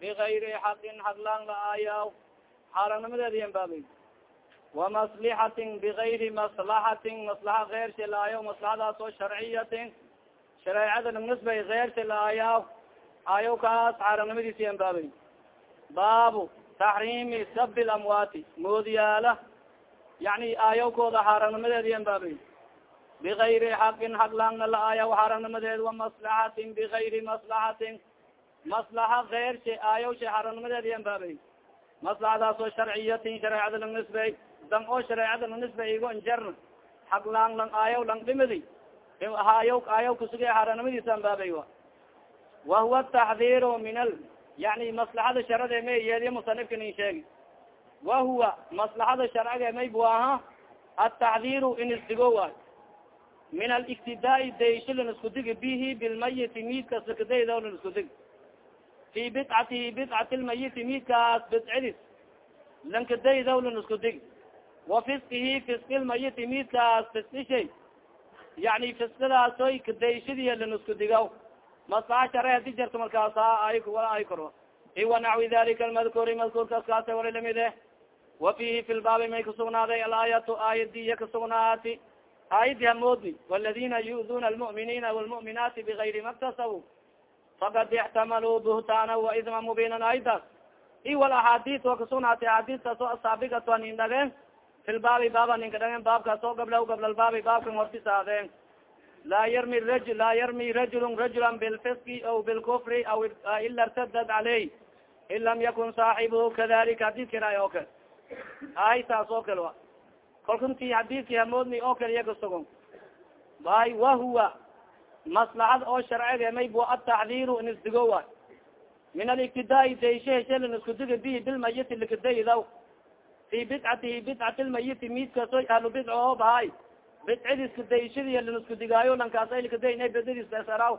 bigayri xaqin xaqlaan la aayaw xaarangnimadeedi embaabay wamaslixatin bigayri maslaxatin maslaxa keyrsi la aayaw maslaxadaas oo sharciyatin shareecada nagnisbay keyrsi la aayaw kaas xaarangnimadiisi embaabay baabu taxriimi sabi lamwaati moodiyaala yani aayawkooda xaarangnimadeedi embaabay bigayri xaqin xaq laangna la aayaw xaarangnimadeed wamaslaxatin bigayri maslaxatin maslaxa keyrsi aayaw shay xaarangnimadeedi embaabay maslaxadaas oo sharciyatin shareecada lang nisbey dan oo shareecada lang nisbey igo injarn. Xaq lang lang aayaw lang dhimidi. Aayaw aayaw kusuga xaarangnimadiisa embaabay wa. Wahuwa taxdiru min al yani maslaxada sharade may yeediya musanifka nin sheegi. Wahuwa maslaxada sharciga may bu aha ataxdiru in isdigo waay min aliktidaai daysho lan isku digi bihi bilmayiti miidkas lakadayda lan isku dig fi bidcatihi bidcati lmayiti miidkaas bidcidis lankadaydaw lan isku dig wa fiskihi fiski lmayiti miidkaas fiskishay yani fiskadaasoy kadayshidiya lan isku digaw maslaxa share hadi jarto markaasa ay koro iwa naxwi dalika almadkuri madkuurkaas kaasa wala lamide wa fihi fi lbaabi may kasugnaaday alaayatu aayadiya kasugnaati aayadi hamoodni waladina yu'duna almu'miniina walmu'minaati bigayri maktasabu fakad ixtamaluu buhtaana waidma mubinan aydas i wal axaadiis oo kasugnaatay axaadiistaas oo asaabigat waa nin dhageen fi lbaabi baaba ninka dhageen baabkaas oo gabla gablaalbaabi baabkan hortisaadeen laa yarmi rajul laa yarmi rajulu rajula bilfiski aw bilkufri aw ila irtadad caleyh in lam yakun saaxibuhu kadalika xadiiska iraay oo kale ay saas oo kale wa kalkunti xadiiski hamoodni oo kale iya kasugon ay wahuwa maslaxad oo sharciga may bu in isdigo waay. Min aliktidaai dayshe heshelan isku diga bihi bilmayiti likadaydaw fi bidcatihi bidcati lmayiti miidkaso ahlu bidco oo bahay. Bidcidiska dayshadiy lan isku digaayo lankaas ilkaday ina bedadiisaraw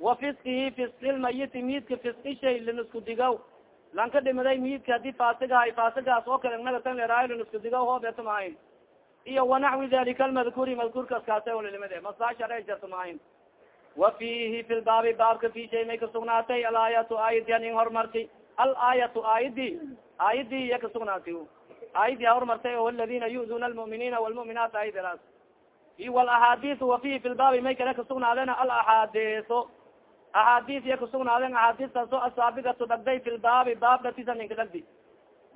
wa fiskihi fiskilmayiti miidka fiskishay lan isku lanka dhimaday miidka haddii faasigahay faasigaas oo kale nagatan leraayo lan isku digaw hoobeetamahayn iyo wanaxwi dalika almadkuri madkuurkaas kaasa olalimade masaa share jartamahayn wa fihi fi lbaabi baabka fi shay may kasugnaatay alaayatu aayadi an in hormarti alaayatu aayadi aayadi iya kasugnaati aayadi ha hormartay o aladina yu'duna almu'miniina walmu'minaat aayadiraas walaxaadiis wa fihi fi lbaabi may kale kasugnaadeen alaxaadiso axaadiis iya kasugnaadeen axaadiistaas oo asaabigatu dhagday fi lbaabi baab datisa ninka dhagdi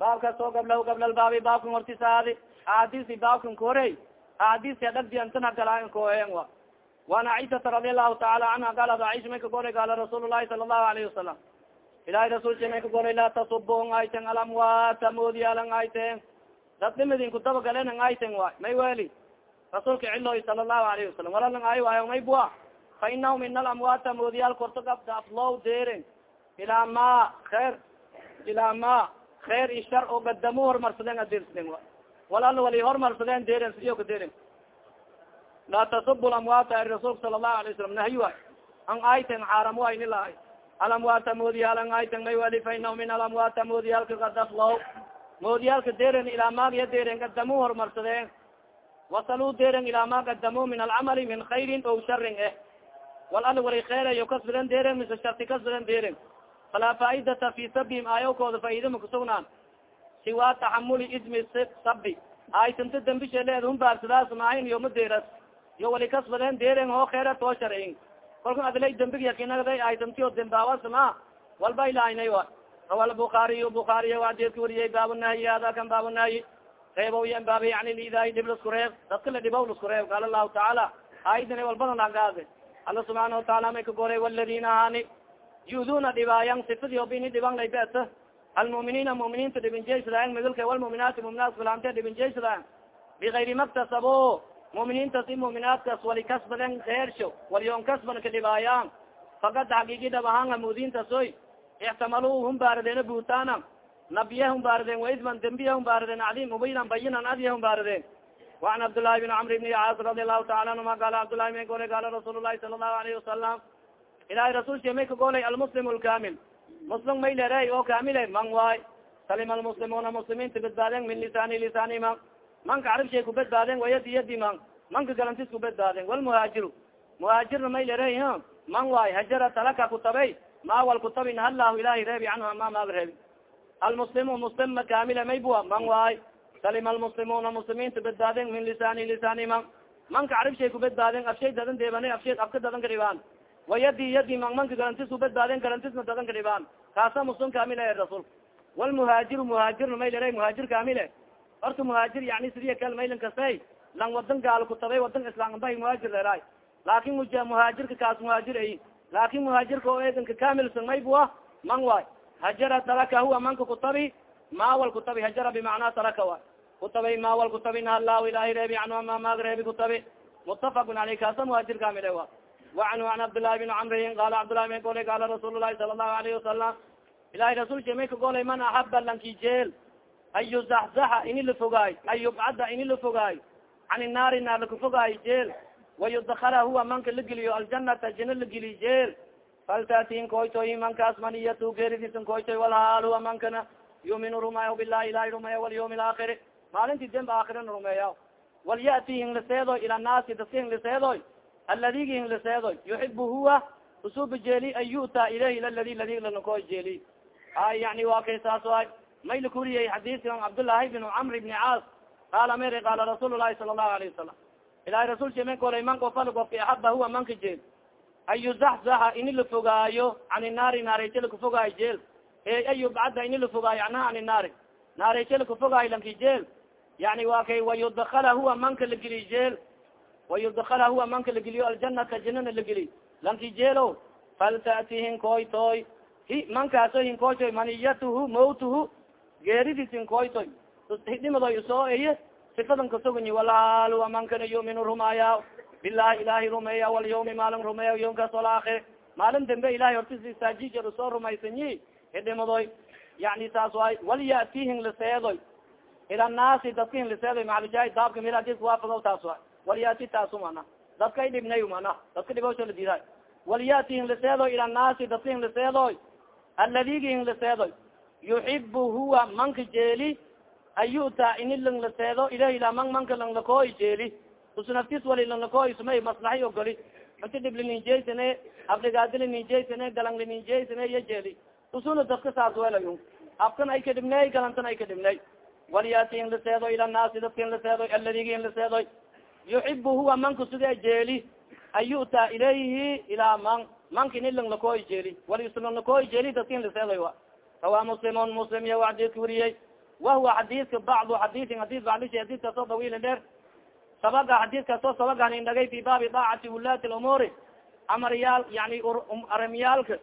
baabkaas oo gabla gablalbaabi baabkan hortisaadi axaadiisi baabkan korey axaadiisia dhagdi antana galaa koen wa waan caishata radi allahu taala canha gaalad aisha may ka goray gaala rasuul lahi sala allahu alayhi wasalam ilahay rasulka may ka goray laa tasubon ayten alamwata moodiyaalan ayten dad dhimadin kudabagalen ang ayten waay may weli rasuulka ciloy sala allahu alayhi wasalam walalang ay waayo may bua fa inahum in alamwata moodiyaal korto gabda aflow deren ilaa ma khair ilaa ma khair i shar oo gadamu hormarsadeen adirsadeen wa walal wali hormarsadeen deren siyo ka deren laa tasub lamwaata ari rasulka sala allahu alay wasalam nahyi waay ang ayten xaaram waay nilahay alamwaata moodiyaal ang ayten may wali fa inahum min alamwaata moodiyaalka kadaflow moodiyaalka deren ilaa maagiya deren gadamu hormarsadeen wasaluu deren ilaa ma gadamu min alcamali min khayrin o sharin eh wal al wali kheyrayo kasbiren deren mise sharti kasbiren deren falaa faaidata fi sabihim aayawkooda faaida ma kusugnaan siwa taxamuli ismi sabi aytanta dambisha leed humbaarsidaas maahin yo ma deras yo wali kasbaden deren hoo kheyra too sharcin kolka adlay dambig yakinagday aytantiyo dembaawasma walba ilahaynay wa. Rawa lbukaariy bukaariy adeedka wariyay baabunahyi hada kan baabunahyi reebow yan baaba yani lidaay dhib lasku reeb. Dadka la dhibaw lasku reeb qaala lahu tacaala. Aayadina walbadan dhagaade alla subxaana wataala may ka goray waladina hani yu'duna dhibaayan sifadi obini dhiban lay beta almu'miniina mu'miniinta dhibinjeysadayan midalka walmu'minaati mu'minaat filaante dhibinjeysadayan bigayri maktasabo muminiintas i muminaadkas wali kasbaden hersho walyoon kasban kadhibaayaan fakad xagigi dhabahaan hamuudintasoy ixtamalu hum baaradeeno buutaana nabiye hum baaradeen waidman dembiya hum baaradeen cadiim ubinan bayinan adiya hum baaradeen. Waan cabdillaahi bin camr bni caas radi allahu taala anhuma qaala cabdullahi may goolay qaala rasuul lahi sala allahu alayhi wasalam ilahay rasuulsha may ka goolay almuslim lkamil muslim may lere oo kamile eh, man waay. Salima almuslimuna muslimiinta badbaaden min lisaani lisaanima manka carabshay ku badbaaden wayadi yadi man. Manka galantis ku badbaaden walmuhaajiru muhaajirna may lere man waay hajara talaka kutabay ma wal kutabi nahalahu ilahay reebi canhu ama maaga reebi almuslimu muslim kamila maybua man waay salima almuslimuna muslimiinta badbaaden min lisani lisani man. Manka carib shay kubadbaaden afshay dadan deebane afshay afka dadan ka dhibaan wayadi yadi man manka garantis kubadbaaden garantisna dadan ka dhibaan kaasa muslim kamila e rasul. Walmuhaajiru muhaajirna maylera muhaajir kamile horta muhaajir yani sidiya kal maylan kastay lang wadan gaal kutabay wadan islam bahi muhaajir leeraay laakin muhaajirka kaas muhaajir ay laakin muhaajirka oo eedanka kamilsan maybua man waay. Hajara taraka huwa manka kutabi mawal kutabi hajara bimacnaa taraka waay. Kutabay mawal kutabi nahalahu ilahi reebi anhu ama maag reebi kutabi. Mutafakun aley kaasa muhaajir kamile wa waanhu an cabdillahi bin camrin qala cabdillahi bin gole qala rasuul lahi sala allahu alayhi wasalam ilahi rasulka may ka golay man axaba lanki jeel an yuzaxzaxa ini lafogaay an yubcada ini lafogaay can naari naar lakafogaay jeel. Wayudakala huwa manka lageliyo aljanata jina lageliy jeel. Faltatin koytoy mankaas maniyatu geeridisan koytoy walhaal huwa mankana yumin rumeeya bilahi ilahi rumeeya walyawm alaakhiri maalinti demba aakhirana rumeeya walyati hingliseedoy ila naasi daska hingliseedoy aladigi hingliseedoy yuxibu huwa usuba an yu'ta ilayh ila ladi ladi lanakoy jeeli. Ay yani waa kay saas may lakuriyay xadiiska cabdullaahi bin camr bni caas. Qaala mer qaala rasuul lahi sala allahu alayhi wasalam ilahi rasul shemen kolay man ofal ofki axaba huwa manka jeel. An yuzaxzaxa ini lafogaayo can naari naareyse lakafogaayo jeel. E an yubcada ini lafogaayo anha an naari. Naareyse lakafogaayo lanki jeel. Yani wa kay wayudakala huwa manka lageliy jeel. Wayudakala huwa manka lageliyo aljanata janana lageliy lanki jeelo faltati hinkoytoy hi mankaaso hinkoytoy maniyatuhu mawtuhu geeridis hinkoytoy hidhimadoy u soo eye sifadan kasoganyi walhaal wa mankana yuminu rumaaya bilahi ilahi rumeeya walyawmi maalin rumeeya yomkaas alaakhir maalin dambe ilahay hortis istaajijar u soo rumaysanyi hidhimadoy yani saas waay walyatihin liseedoy ila naasi dadka hin liseedoy maalijahi daabka mil hadis kuwaafado taas waay walyati taasu mana. Dadka idhibnay mana. Dadka dhibosho la diiday walyati liseedoy ila naasi dadka hin liseedoy aladigi liseedoy yuxibu huwa manka jeeli an yu'ta ini langlaseedo ilah ila man manka langlakooy jeeli usu naftis wali langlakooy sumay maslaxay ogoli inti dhiblininjeysane abdigaadilininjeysane galanglininjeysane iyo jeeli usuna dadka saas welayo afkan ay ka dhibney galantan ay ka dhibney walyati in laseedo ila naasi dadka in laseedoy aladigi in laseedoy yuxibu huwa manka sida jeeli an yu'ta ilayhi ilaa man manka ini langlakooy jeeli wali usu langlakooy jeeli dadka in laseedoy wa rawa muslimun muslim iya xadiiska wariyey wahuwa xadiiska bacdu xadiisin hadis bacdisha xadiiskaasoo dawiila dheer sabaga xadiiskaasoo sabagan dhagay fi baabi daacati wulaati lumuuri amaryaal yani aramyaalka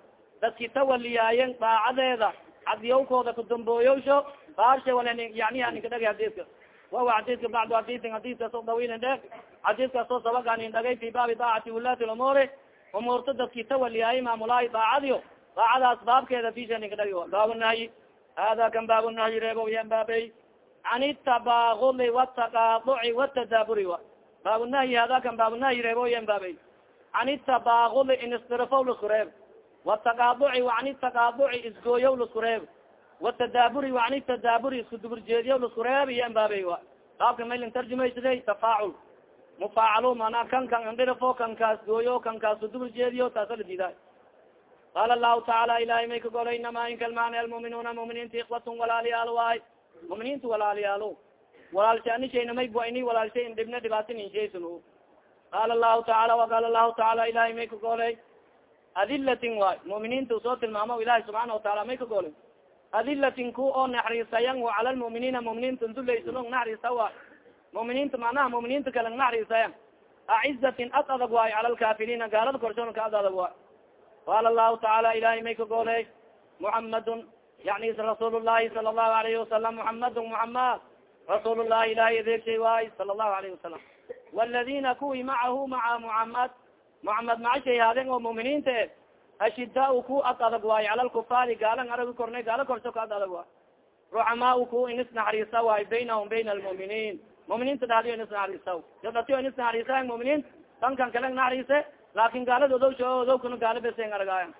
dadki tawaliyaayen daacadeeda cadiyawkooda kudambooyowsho baabsha wala yani ninkadhagay xadiiska wahuwa xadiiska bacdu xadiisin xadiiskaasoo dawiila dheer xadiiskaasoo sabagan dhagay fi baabi daacati wulaati lumuuri umuurta dadki tawaliyaayay maamulaahi daacadiyo daacadaas baabkeeda fisha ninkadhagi baabnahyi hada kan baabnahyi reebo yan baabey can itabaguli wataqaaduci watadaaburi wa baabnahyi hada kan baabnahyi reebo yan baabey can itabaguli in isdirafow lasku reeb wataqaaduci wa can itaqaaduci isgooyow lasku reeb watadaaburi wa can itadaaburi isku duburjeediyow lasku reeb yan baabey wa baabka maylin tarjumaysade tafaacul mufaacalo mana kan kan indhirafo kan kaas gooyo kan kaas kuduburjeediyo taasa la diiday qala lahu tacaala ilahay may ka golay inama inkalmaani almuminuuna muminiinta ikwatun walaaliyaalo waay muminiinta walaaliyaalo walaalshaanishayna may bua ini walaalshay in dhibna dhibaatin inshaysun qala lahu tacaala waqala lahu tacaala ilahay may ka golay adilatin waay muminiinta u soo tilmaamo ilahi subxaana wataala may ka golay adilatin ku oo naxriisayan cala lmuminiina muminiinta dulaysulong naxriisa waay muminiinta manaha muminiinta kala naxriisayan acizatin ad adag waay cala lkafiriina gaalada korshoon ka ad adag waay qala lahu tacaala ilahay may ka goley muxamadun yani rasuul llahi sala allahu alayhi wasalam muxamadun muxamad rasuul llahi ilahay adeegshay waay sala allahu alayhi wasalam waladina kuwi macahu maca muxamad muxamed macashay haadeen oo muminiinta e ashidaa ku ad adag waay cala lkufaari gaalan aragi kornay gaala korso ka ad adag waay ruxamaa ku inis naxariisa waay baynahum bayna almuminiin muminiinta dhadiyo inis naxariisa dadatiyo inis naxariisa muminiin dankan kale naxariise laakin gaalada odowsha odowkana gaala besen argaayan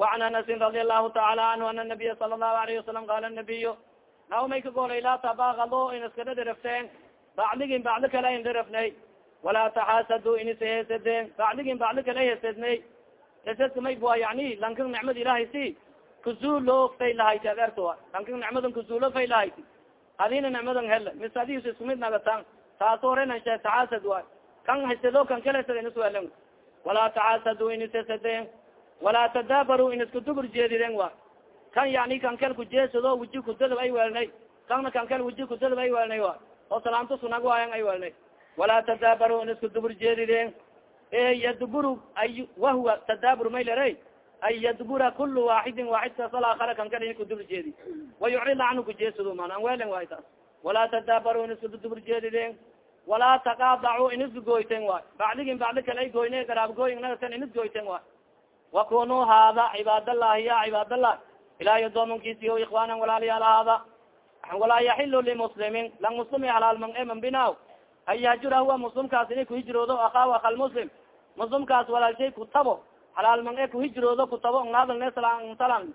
wacan anasin radi allahu taala anhu ana nabiya sala allahu alayhi wasalam qaala nabiyo naw may ka golay laa tabakado in iskada dhirafteen bacdigin bacdi kale in dhirafnay walaa taxaasadu in isheesadeen bacdigin bacdi kale heesadnay esedka may bua yani lankan nicmada ilaahay si kuzuulo fay lahayt adeerto lankan nicmadan kuzuulo fay lahayt adina nicmadan hele mis adis isku mid nagatan taaso orenan shee tacaasad waay kan hasado kan kalesada iniswelen walaa tacaasadu iniseseden walaa tadaabaru in isku dubur jeediden wa kan yani kan kal kujeesado wiji kudadab ay welnay kanna kan kal wiji kudadab ay welnay wa oo salaamta sunag waayan ay welnay walaa tadaabaru in isku dubur jeediden e yadburu ay wahwa tadaabur may lere ay yadbura kul waaxidin waaxid kas alakara kan kal in kudubur jeedi wayucrid canhu kujeesado man an welen waay taas walaa tadaabaru in isku dubur jeediden walaa taqaadacu in isgoyten waay. Bacdigin bacdi kale ay goyne garaabgooyin nagatan in isgoyten waay. Wakunuu haada cibaadalahi ya cibaadallah ilahay adoomankiisiyo ikwanan walaalayaal haada walaa yaxilu limuslimin. Lang muslimi halaalman eman binaw an yahjura huwa muslimkaas inay kuhijroodo akaaw akal muslim. Muslimkaas walaalshay kutabo halaalman e kuhijroodo kutabo ngadalne salan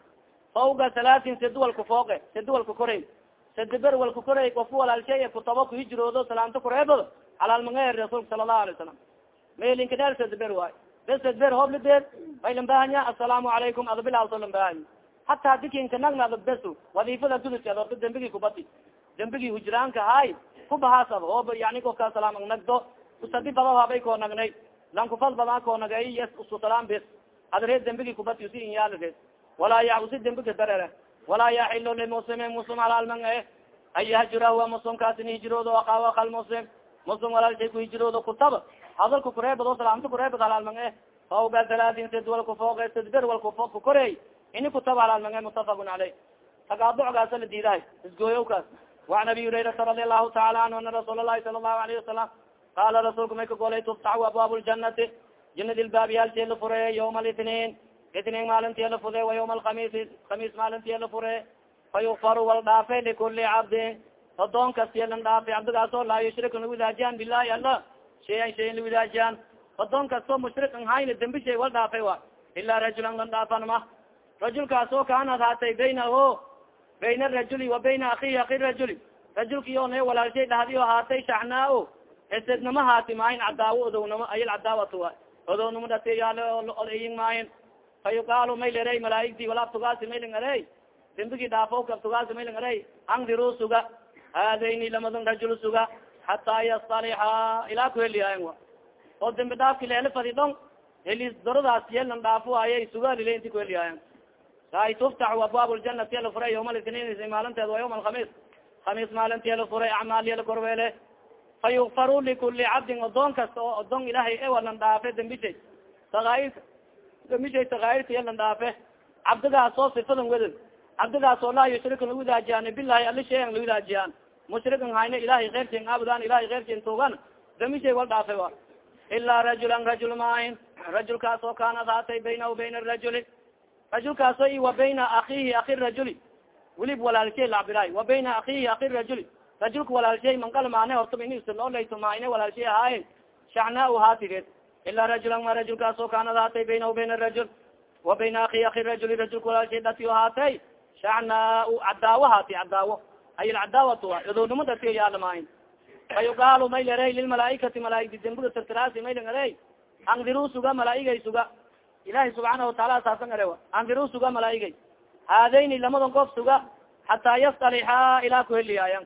fawga salaatin siduwalku fooqe siduwalku korey sadiber walku korey kofu walaalshay kutabo kuhijroodo salaamta kureebado halaalman e rasuulka sala allahu alay salam mailinka dheer sadiber waay. Besdber hooblideed may lambahanya asalaamu calaykum adabilaaso lambahanya hataa dikinka nagna adag beso wadiifada gudus orta dembigi kubati dembigi hujraanka hay kubahaas ad ooba yani kofka salaam nagdo. Usadi bada habay koo nagnay. Lankufad badaa koo nagay yes usku salaam bes. Adree dembigi kubati usi inyaalreed walaa ya usi dembiga darere walaa yaxil limuslimin muslim halaalman e an yahjura hua muslimkaas in hijroodo aawakal muslim muslim walaalshay ku hijroodo kutaba hadalka kureebado salaamta kureebad halaalman e fawga talatin sid wal kufooge sidbir wal kufoo kukorey ini kutaba halaalman e mutafaqun caleyh tagaadocgaasa la diidahay isgooyowkaas waan abi hurayrata radi allahu taala anhu ana rasuul lahi sala allahu alayhi wasalam qaala rasuulka may ka golay tuftaxu abwaab ljanati janadi lbaabi halsee la fureeye itniin maalintii la fude wa yawma alkhamis khamiis maalintii la fure fayukfaru wal dhaafe likuli cabdin odoon kasti lan dhaafe cabdigaasoo laa yushrik lawidaajiyan bilahi ala shayan shayan lawidaajiyan odoon kastoo mushrik an hayna dembi shay wal dhaafe wa ilaa rajulan lan dhaafanma rajulkaasoo kaanad haatay baynaho bayna arajuli wa bayna akihi aki rajuli rajulkiyo ne walaalshay dhahdiyo haatay shaxnaa esednama haati maahin cadaawo odownamo ayal cadaawat wa odownamo dhatiyaaloyin maahin fa yuqaalu may lerey malaaigdi walaabtugaasi mayling arey dembigi dhaafo kabtugaasi mayling arey andiru suga. Haadayni lamadan rajul suga. Hataa yastalixa ilaa ku heliyaayan wa. Oo dembi dhaafki leele fadi dhon helis daradaas yelan dhaafo ayay suga lile inti ku heliyaayan ay tuftaxu abwaab ljanati ala furay yawma litniin maalinteed wa yawma alkhamis khamiis maalintii la furay acmaal yala korweele fa yukfaru likuli cabdin odoon kasta oo odon ilahay ewalan dhaafe dembishay sakaair dembishay sakaairta yalan dhaafe. Cabdigaas oo sifadan wedel. Cabdigaas oo laa yushriku lawidaajiyan bilahi ali shayan lawidaajiyan mushrikan hayna ilahay keyrtin abudan ilahay keyrtin tugan dembishay wal dhaafe wa. Ilaa rajulan rajul maahin rajulkaas oo kaanad haatay baynahu bayna rajuli. Rajulkaaso i wa bayna akihi aki rajuli. Welib walaalshay lacbiraay wa bayna akihi aki rajuli. Rajulka walaalshay manqal maane hortaba in isloolayto maayne walaalshay ahaayen. Shacnaa haatigeed ilaa rajulan ma rajulkaasoo kaanad haatay baynahu bayna rajul wa bayna akihi aki rajuli rajulka walaalshay dhatiyo haatay shacnaa cadaawo haati cadaawo ay lcadaawatu a odownimo dhatiyo yaalamayn fa yuqaalu may lerey lilmalaaikati malaaigdi dembiga tirtiraasi mayling arey andiru suga malaaigay suga ilahi subxaana wataala saasan are andiru suga malaaigay haadayni lamadan qof suga hataa yastalixa ilaa kuheliyaayan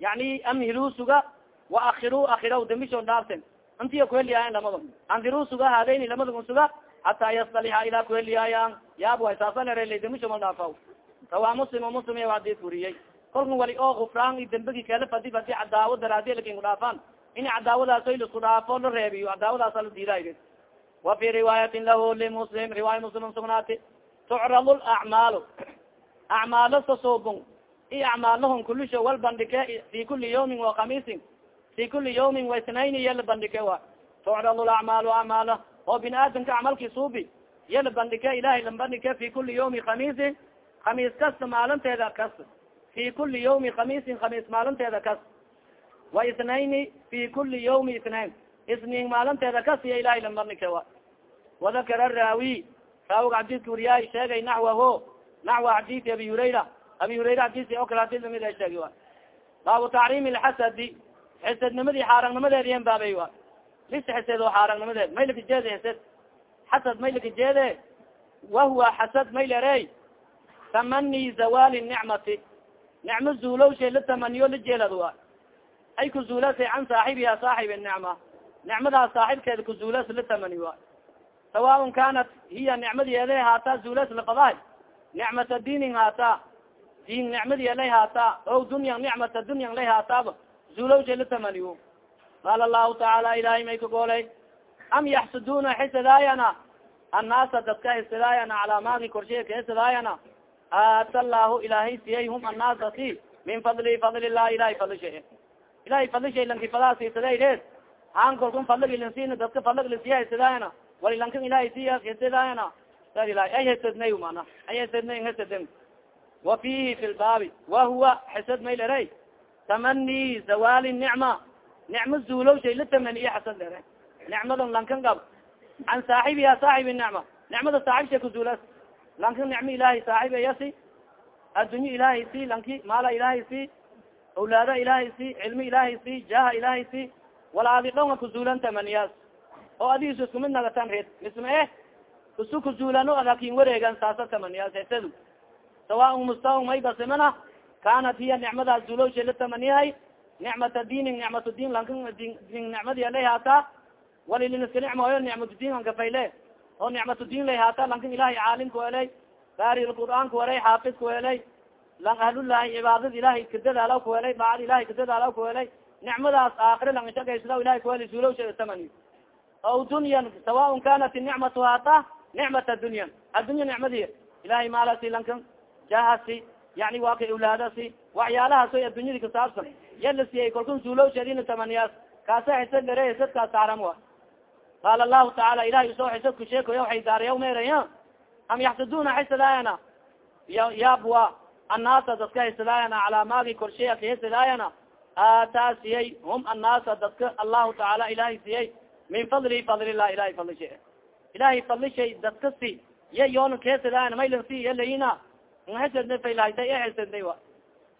yani amhilu suga wa akiru akiraw dambisho dhaaften intiya kuheliyaayan lamada andiru suga haadayni lamadan suga hataa yastalixa ilaa kuheliyaayan yaab way saasan are dambisho mal dhaafaw rawaa muslim muslim iya hadis furiyey kolkan wali oo kufraan i dembigi kala fadi fadi cadaawo daraadi laakiin kudhaafaan in cadaawadaas oy lasku dhaafo la reebiyo cadaawadaasa la diiday wa fi riwaayatin lahu limuslim riwaaya muslim sugnaati tucrad lacmaalu acmaalo sasoobon i acmaalahon kulisho wal bandhike fi kuli yawmin wa khamiisin fi kuli yawmin wa isnayni yala bandhike wa tucrad lacmaalu acmaala oo bini aadamka camalki suubi yala bandhike ilahay la bandhike fi kuli yawmi khamiisin khamiis kasta maalinteeda kas fi kuli yawmi khamiisin khamiis maalinteeda kas wa isnayni fi kuli yawmi isnayn isniin maalinteeda kas iyo ilahay la bandhike wa wadakara raawi raawiga xadiiska wariyaay sheegay naxwaho naxwa xadiisi abi hurayra abi hurayra xadiisi oo kale haddii la mid a sheegi wa baabu tacriimi lxasadi xesednimadii xaarangnimadeed yan baabay wa lis xesed oo xaarangnimadeed maylakajeeda xesed xasad may lakajeede wahuwa xasad may lere tamani zawali nicmati nicmo zuulowshay la tamaniyo la jeelad wa ay kuzuulasay can saaxibiha saaxib nicma nicmadaas saaxibkeeda kuzuulas la tamani wa sawaaun kanat hiya nicmadiyeeday haataa zuulas lafadahay nicmata diinin haataa diin nicmadielay haataa o dunyan nicmata dunyan lay haataaba zuulowshay la tamaniyo qaala lahu tacaala ilahay may ka goolay am yaxsuduna xisadaayana annaasa dadka xisadaayana calaa maagi korshay ka xisadaayana aata allahu ilaahay siyay hum annaasa si min fadli fadli lah ilahay fadli shay. Ilahay fadli shay lanki fadaa sisadayreed haan kolkun fadlig lansiina dadka fadlig lasiya xisadaayana wali lankan ilahay siya xisadaayana sa ilahay ay hesadnay mana ay hesadnay hesaden wa fihi fi lbaabi wa huwa xisad may leray tamani zawali nicma nicmo zuulow shay la tamaniye xasad lere nicmadan lankan gab can saaxibiha saaxib nicma nicmada saaxib shay kuzuulas lankan nicmo ilahay saaxibe yasi addunyo ilahay si lanki maala ilahay si awlaada ilahay si cilmi ilahay si jaha ilahay si walaadi dhonga kuzuulan tamaniyaas oo adigisu isku mid nagatan red misma eh isu kuzuulano adakin wareegan saasa tamaniyaas hesadu sawaan mustawa may kanat hiya nicmadaas zuulow shay la tamaniyahay nicmata diinin nicmatu diin lankan din nicmadi lay haataa waliliniska nicmooyo nicmatu diin ankafayle oo nicmatu diin lay haata lankan ilahay caalim ku helay gaari qur'aan ku helay xaafid ku helay lang ahlullahi cibaadad ilahay kadadaala ku helay baacad ilahay kadadaala ku helay nicmadaas aakire lang ishagaysada ilahay zuulow shay tamani. Aw dunyan sawaaun kanat nicmatu haata nicmata dunyan. Addunya nicmadi ilahay maalasi lankan jahasi yani waa kay awlaadasi waxyaalahaas oy addunyadi kasaabsan yala siyay kalkun zuulow shadina tamaniyaas. Kaasa xisad lere xisadkaas saaram wa qaala lahu tacaala ilahay u soo xisad ku sheekoya waxay daariya meeraya am yaxsuduna xisadaayana yaabwa annaasa dadka xisadaayana calaa maagi korsheya ka xisadaayana aataa siyay hum annaasa dadka allahu tacaala ilahay siyay. Min fadli fadlilah ilahay fadli shay ilahay fadli shay dadka si ya yoona kaxisadaayana maylan si yalayina xisad aa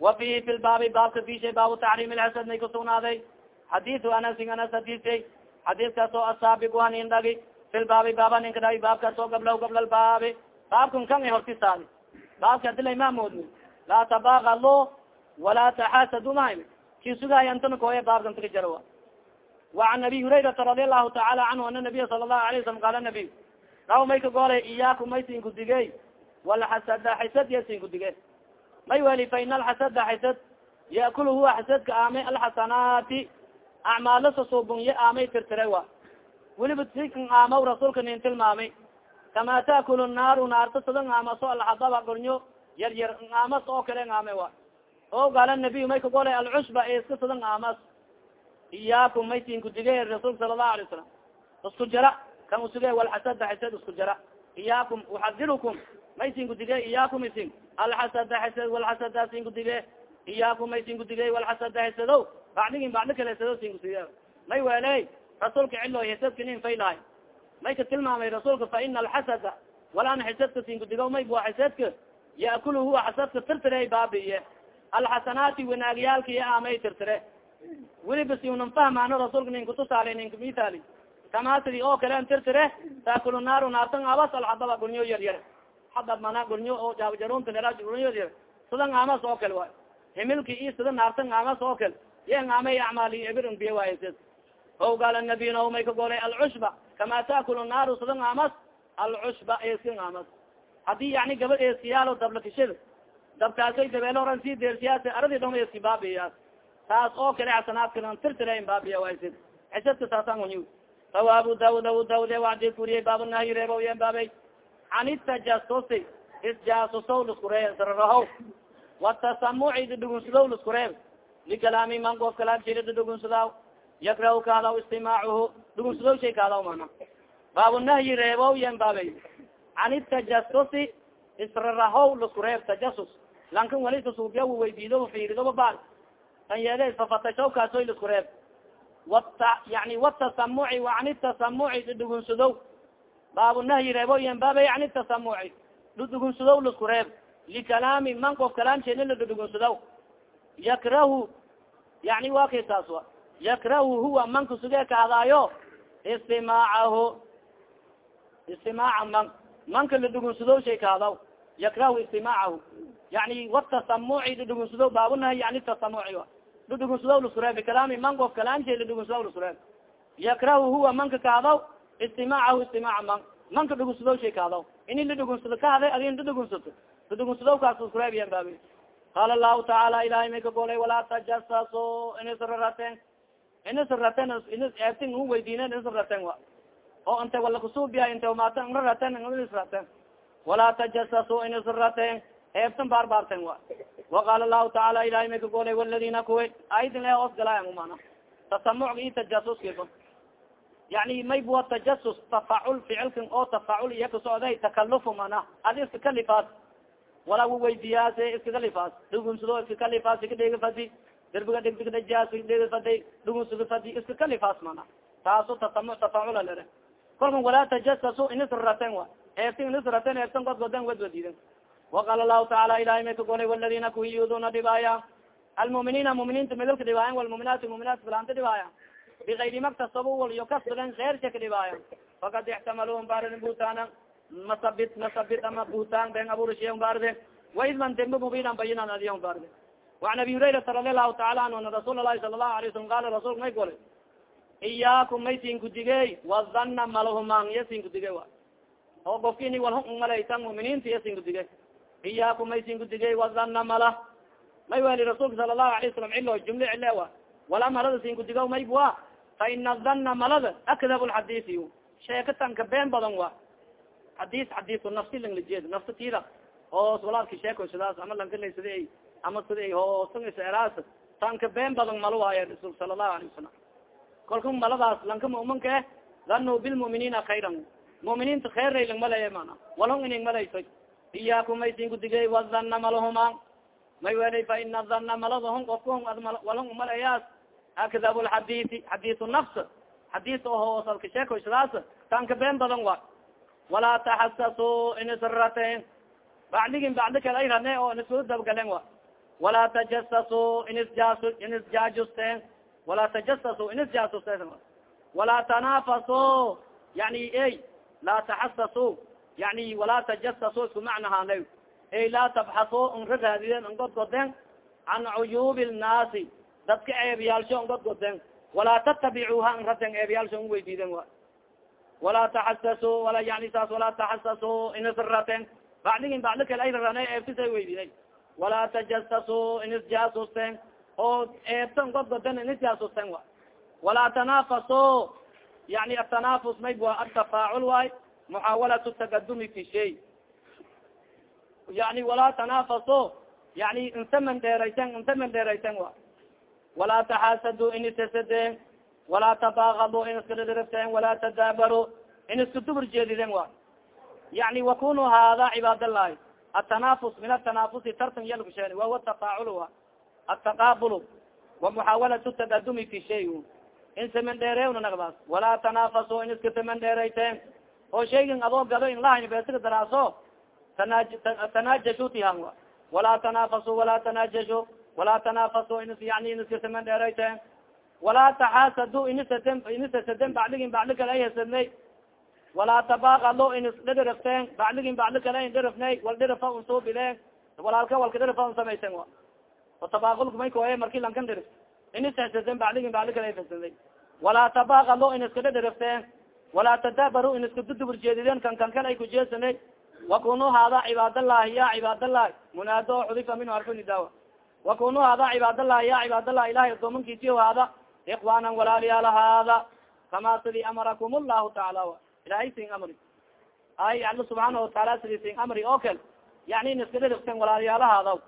wafihi fi lbaabi baabka fishay baabu taxrim lxasad nay kusugnaaday xadiu anasin anas hadisay xadiiskaas oo asaabiu hanin dhagi fi lbaabi baaba ninka dhagi baabkaas oo gabla gabla lbaabi baabkan kan hortisaani baabka adila imaamoodni laa tabakalo walaa taxasadu mahaymi ki sugahay antana kooya baabkan taka jarawa waan abi hurayrata radia lahu taala canhu ana nabiya sala lahu alayh wasalam qaala nabiy raw may ka goolay iyaaku maysiinku digey kudigey walxasada xisad ya sin kudige may weli fa in alxasada xisad yaakul huwa xasadka aamay alxasanaati acmaalo sasuubun ya aamay tirtire wa weliba sikan aamaw rasuulka nin tilmaamay. Kama taakul naaru naarta sada aamaso alxadaba gornyo yar yar aamas oo kale aame wa o gaala nabiy may kagolay alcushba eska sada aamas. Iyaakum may sin kudige rasuulka sala allahu alay salam isku jara kan usuge walxasada xisad isku jara. Iyaakum uxadirukum may sin kudige iyaakum isin alxasada xisad walxasada sin kudige iyaakum may sin kudige walxasada xisado bacdigin bacdi kale hesado sin kudige may wele rasuulka cilo hisadka nin faylahay may ka tilmaamay rasuulka fa ina alxasada walaan xisadka sin kudigo may bua xisadka yaakul huwa xasadka tirtire baabiiye. Alxasanaati wanaagyaalka iyo amay tirtire. Weliba si unan fahmaano rasuulka nin kutusaale ninka mithali kama sidi oo kale tirtire taakulu naaru naartan abas alxadaba gurnyo yar yar hadab mana gurnyo oo jaajarunta dera gurnyo yar sida aamas oo kale waay. Himilki iyo sida naartan aamas oo kale ye aamay acmaali ebirn biya waay o gaala nabiyna may ka golay alcushba. Kama taakulu naaru sida aamas alcushba eeskin aamas haddii yani gabad eeskiyaalo dablakishada dabkaasay dabeelo oran si deersiyaas aradi dhong eeski baabiyaas. Taas oo kale xasanaadkan tirtira baabiya waysid xisadka saasaan uny rawa abu daud abu daud wadi kuriyay baabnahyi reebo yen baabay can itajasusi isjaasusow lasku reeb sararaho watasamuci didhugunsudow lasku reeb likalaami man goof kalaamshira didhugunsudaw yakrahu kahadaw istimaacuhu dhugunsudow shay kahadaw mana. Baabunahyi reebo yen baabay. Can itajasusi israrahow lasku reeb tajasus. Lankan wali kasuubya weydiido fiiridoba ba tan yeede fafatashaw kaasoy lasku wata yani watasamuci waan tasamuci dhudhugunsadow baabunahyi reebo yen baabay an tasamuci dhudhugunsadow lasku reeb likalaami man qof kalaamsheena la dhudhugunsadow yakrahu yani wa kay saas wa yakrahu huwa manka sugee kahadaayo istimaacahu istimaaca man manka ladhugunsado shay kaadaw yakrahu istimaacahu yani watasamuci ladhugunsado baabunahay yani tasamuci ladhugunsado lasure bikalaami man of kalaamshay ladhugunsado lasure yakrahu huwa manka kaadaw istimaacahu istimaaca man manka dhugunsado shay kaadaw ini ladhugunsado kahada adin ladhugunsato ladhugunsado kaas lasure baabi qaala lahu tacaala ilahay may ka golay walaa tajasaso inisraraten inisraten inis eebtin u weydiinen inisraten wa oo inte wala kusuubiya inte maata nraraten inisraten walaa tajasasu inisraten eebtan baarbaarten wa waqaala lahu tacaala ilahay may ka golay waladina kuwa aidin le hoos galaayan umana tasamuc i tajasuskiba yani may bua tajasus tafacul ficilkan oo tafacul iya kasocday takalufo mana adi iska kalifaas wala waweydiyaas iskaga lifaas dhugunsado iska kalifaas ika dhega fadi derbiga dhegdegdajaas dhega faday dhugunsuga fadi iska kalifaas mana taaso tasamuc tafacula lere kolkan walaa tajasasu inisraten wa eeftin inisraten eeftan god goden wad wadiiden waqaala lahu tacaala ilahay may ka golay waladina kuwi yuuduna dhibaaya almuminiina muminiinta midalka dhibaayan walmuminaati muminaat bilaanta dhibaaya bigayri maktasabu wal iyo kasbaden kheersa ka dhibaaya fakad ixtamaluhum barin butana masabit masabit ama butan ben aburshiya baarde waidman dembe mubinan bayinan adiya baarde وan abi hurayrata radi allahu taala anhu ana rasuul lahi sala lahu alay salam qala rasulka may gole iyaakum may sin kudigey wazana malhuman iya sin kudige wa oo gofki ini walhun malaytan muminiinta iya sin kudige iyaakum may sin kudigey wazana mala may weli rasuulka sala lahu alayه salam cilo jumle cile wa wala malada sin kudigo mayb wa fa ina dana malada akdab lxadisi sheekatanka been badan wa xadis xadisu nafsi lang lajeed nafsa tida hoos walaalka sheeko sidaas ama lankala sida ama sida hoosaeraas tanka been badan malo waaye rasul sala lahu alayه wasalam kalka maladaas lanka muminka danu bilmuminiina khayran muminiinta kheerray lang malaya mana walhong ining malayso iyaakum maysin kudigey wazana malahuma may welay fa ina dana malada hon ofka hon walhong malayaas akdab lxadisi xadisu nafs xadis oo hoosalka sheeko sidaas tanka been badan wa walaa taxasasu inisraten bacdigin bacdi kale ay rane oo inisku dabgalen wa walaa tajasasu inisjas inisjaajusten walaa tajasasu inisjaasusten walaa tanafasu yani ey laa taxasasu yani walaa tajasasu isku macnahaana ey laa tabxasu nra raadiden ngodgoden can cuyubi lnaasi dadka eebyaalsho ngodgoden walaa tatabicuha nraden eebyaalsho n weydiiden wa? Walaa taxasasu wala yani saas walaa taxasasu inisraten bacdigin bacdi kale ay rarane eebtisa weydiinay walaa tajasasu inisjaasusten oo eebtan godgoden inisjaasusten wa? Walaa tanafasu yani atanafus mayb wa? Atafaacul waay muxaawalatu takadumi fi shay. Yani walaa tanafaso yani intaman dheeraysen intaman dheeraysen wa walaa taxaasadu inisaseden walaa tabakadu in iska dhirifteen walaa tadaabaru in iska dubur jeediden wa yani wakunu hada cibaadalahi atanafus min atanafusi tartan yalkusheen wahuwa tafaacul ataqabul wamuxaawalatu takadumi fi shay in saman dheereewna nagdaas walaa tanafaso in iska taman dheerayteen oo shaygan adoo gado in lahayn beesiga daraaso tanajashu tihan walaa tanafasu walaa tanajashu walaa tanafasu in yani in iska taman dheerayteen walaa taxaasadu inisaden inisasaden bacdigin bacdi kale ay hasadnay walaa tabakalo in isdhirifteen bacdigin bacdi kale in dhirifnay wal dhirifa unsuubileen walaalka walka dhirifa un samaysen wa o tabakulka may koye marki lankan dhirif inishasaden bacdigin bacdi kale ay hasadnay walaa tabakalo in iska dhirifteen walaa tadabaru in iska dudubur jeedideen kan kale ay kujeesanay wakunu hada cibaadalahi ya cibaadalahi munaado xudifa minhu arfunidawa wakunu hada cibaadalahi ya cibaadalahi ilahay adoomankiisiyo hada. Ikwanan walaaliyaal haada kama sidii amarakum llahu taala ilahay sin amri. Ay alla subxaana wataala sidii sin amri. Oo kale yani in iska dhiriften walaaliyaalahaadaw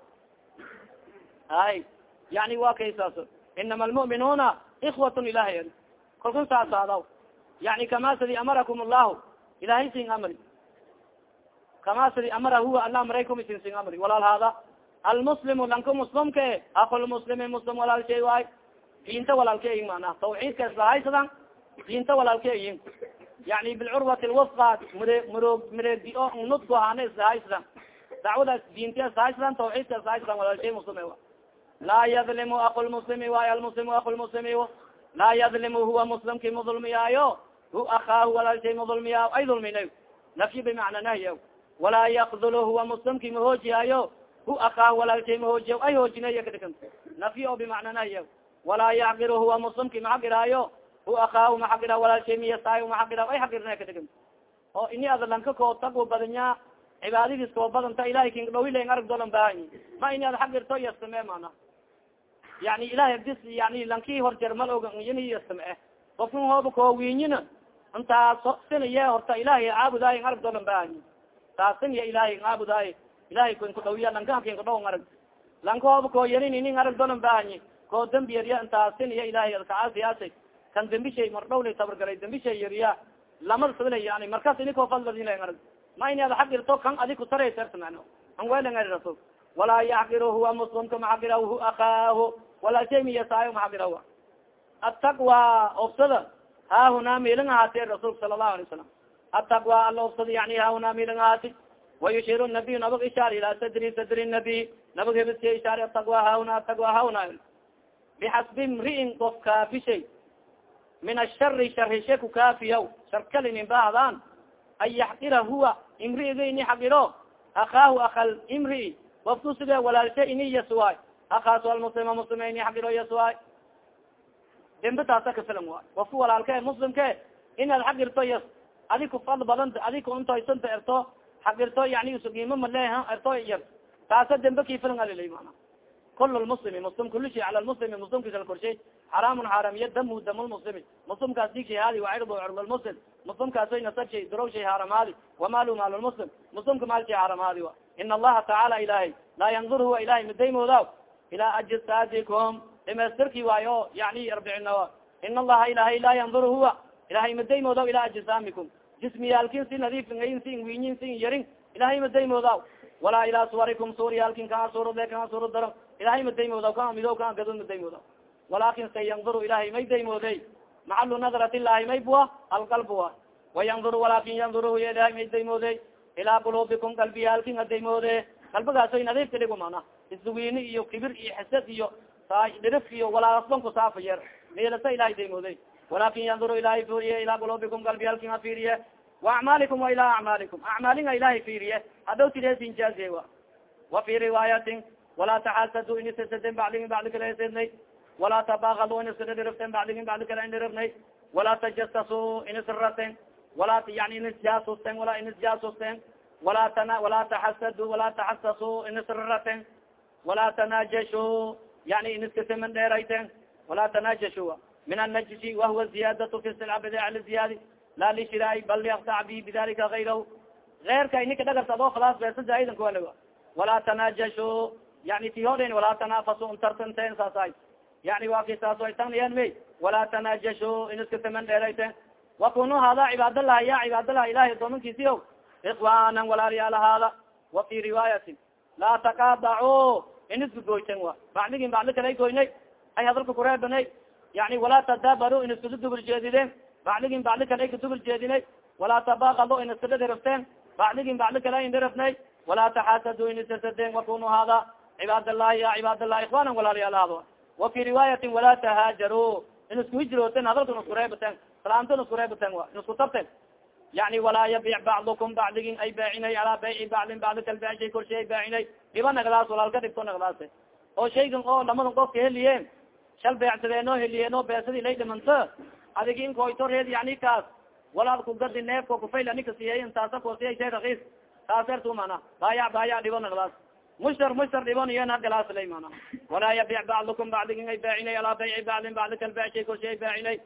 ay yani wa kaysaas inama almu'minuuna ikwatun ilahay kalkun saas haadaw yani kama sidii amarakum llahu ilahay sin amri. Kama sidii amara huwa alla amraykum isin sin amri. Walaal haada almuslimu lanka muslimke akulmuslimi muslim walaal shay waay diinta walaalka eyin mana tawxiidka islahaysadan diinta walaalka eyin yani bilcurwati lwasqa mre mro mredi o nudku hana islahaysadan dacwadaas diinta islahaysadan tawxiidka islahaysadan walaal shay muslim laa yadlimu akulmuslimi waay almuslimu akulmuslimi laa yadlimu huwa muslimki mudulmiyaayo hu akaahu walaal shay mudulmiyaayo ay dulmina nafyi bimacna nahya walaa yakdul huwa muslimki mahoojiyayo hu akaa walaalshay mahoojiya ay hoojinaya kadhikan nafyi oo bimacna nahya walaa yaxqir huwa muslimki maxaqiraayo hu akaa maxaqira walaalshay miyasaay maxaqira ay xaqirna kadhikan oo ini adalanka koo tagwa badanya cibaadadiis koo badanta ilahay king dhawileng arag dolan bahanyi ma ini ad xaqirto yastame mana yani ilahay dis yani lanki horjermal oga ini yastame eh ofkan hooba koo winyina intaas sinaye horta ilahay caabudaay arag dolan bahanyi taasin ya ilahay caabudaay ilahay kinkudhawiya lanka kinkudhaw arag lanka hooba koo yarin inin arag dolan bahanyi koo dembi yarya intaasin iya ilahay kacaasiyaasa kan dembi shay mardhawla tabargalay dembi shay yarya lamada sabila yani markaas ini fadladin arag ma ini ad xaqirto kan adi kutaraysertman an welangari rasul. Walaa yaxqir huwa muslimka maxaqira hu akaahu walaa shay miyasaayo maxaqira ataqwa obsada. Haahunaa miiling ahaati rasulka sala lahu alay salam ataqwa ala obsada yani haahunaa miiling ahaati wayushir nabiy nabag ishaar ilaa sadri sadri nabiy nabag hebidsiya ishaar ataqwa haahuna ataqwa haahuna bixasbi mri'in of kaafishay min ashari sharishe ku kaafiyaw sharkalinin bahdaan an yaxqira huwa imriiga ini xaqiro akaahu akal imrii wafku sige walaalshe ini yaswaay akaas almuslima muslima ini xaqiro yaswaay dembe taasa kafilan waay wafku walaalke muslimke inaad xaqirto yas adi ku fadl badanta adi ku intoysanta erto xaqirto yani usugimo male erto yar taasa dembe kifilan alilay mana kul lmuslimi muslim kuli shay cala lmuslimi muslimkisal korshay xaraamun xaaramiya damu dam lmuslimi muslimkaas dig shay haadi wacirdu cird lmuslim muslimkaasoy nasab shay duraw shay haaramaadi wamalu maal lmuslim muslimka maal shay haaramaadi wa in allaha tacaala ilahay laa yandur huwa ilahay midaymooda ilaa ajsaadikum dhimaystirki waayo yani arbicina in allaha ilahay laa yandur huwa ilahay midaymooda ilaa ajsaamikum jismiyaalkin si nadiifin sin winyin sin yarin. Ilahay midaymooda walaa ilaa suwarikum suuriyaalkin kaa suurade kaa suura daro ilahay madaymooda ka mido ka gado madaymooda walakin sa yanduru ilahay may daymoodey. Macalu nadrat ilahi may bua alqalb wa wayanduru walakin yanduru ilahay may daymoodey. Ilaa qulubikum qalbiyaalkin adaymoode qalbigaasoy nadiif kadhigo mana iswiini iyo kibir iyo xisad iyo dhirif iyo walaasban kusaafa yer meelasa ilahay daymoodey walakin yanduru ilahay firiye ilaa qulubikum qalbiyaalkin afiriye waacmaalikum wa ilaa acmaalikum acmaalinga ilahay firiye. Hadhaw tiresinjaaze wa. Wa fi riwaayatin walaa taxasadu in isasden bacdigin bacdi kala esednay walaa tabakadu in iskadhiriften bacdigin bacdi kala indhirifnay walaa tajasasu in isriraten walaa yani in isjaasusten walaa in isjaasusten walaa tana walaa taxasadu walaa taxasasu in isriraten walaa tanajashu yani in iskaseman dheerayten walaa tanajashu min annajisi wahuwa ziyadatu fi silca bidec liziyaadi la lishiraai bal yaktac bi bidalika gayrahu geyrka ininka dhagarta adoo khalaas beersa zaa'idan kuwalaga walaa tanajashu yani ti hodhen walaa tanafasu ntartanten saasay yani wa ki saas ay tangniyan may walaa tanajashu in iska taman dheerayten wakunu hada cibaadalahi ya cibaadalahi ilahi doominkiisi o ikwanan walaalyaal haada wa fi riwaayatin laa taqadacu in iska goyten wa bacdigin bacdi kala goynay ay hadalka kureebanay yani walaa tadabaru in iskada dubul jeediden bacdigin bacdi kale kadubul jeedinay walaa tabakado in iskada dirifteen bacdigin bacdi kale indirifnay walaa taxasadu in isasadeen wakunu hada cibaadalahi ya cibaadalahi ikwanan walaalyaal haado wa fi riwaayatin walaa tahaajaru in isku hijrooten hadalkan isku reebaten salaamtan isku reebaten wa in isku tabten yani walaa yabic bacdukum bacdigin ay baacinay alaa bayci bacdin bacdi kal becshay korshe ay baacinay dhiba nagdaas walaalka dhigto nagdaas oo shaygan oo lamadan qofka heliyeen shal beecsadeenoo heliyeenoo beesadi lay dhimanto adigi inkoyto reed yani kaas. Walaal kugadi neefko kufayl anika siyay intaasa koosiyay shay rakiis taasertu mana baayac baayac dhibo nagdaas mushtar mushtar dhibon iyan hagalaas lay mana walaa yabic bacdukum bacdigin ay baacinay alaa bayci bacdin bacdi kal becshay korshe ay baacinay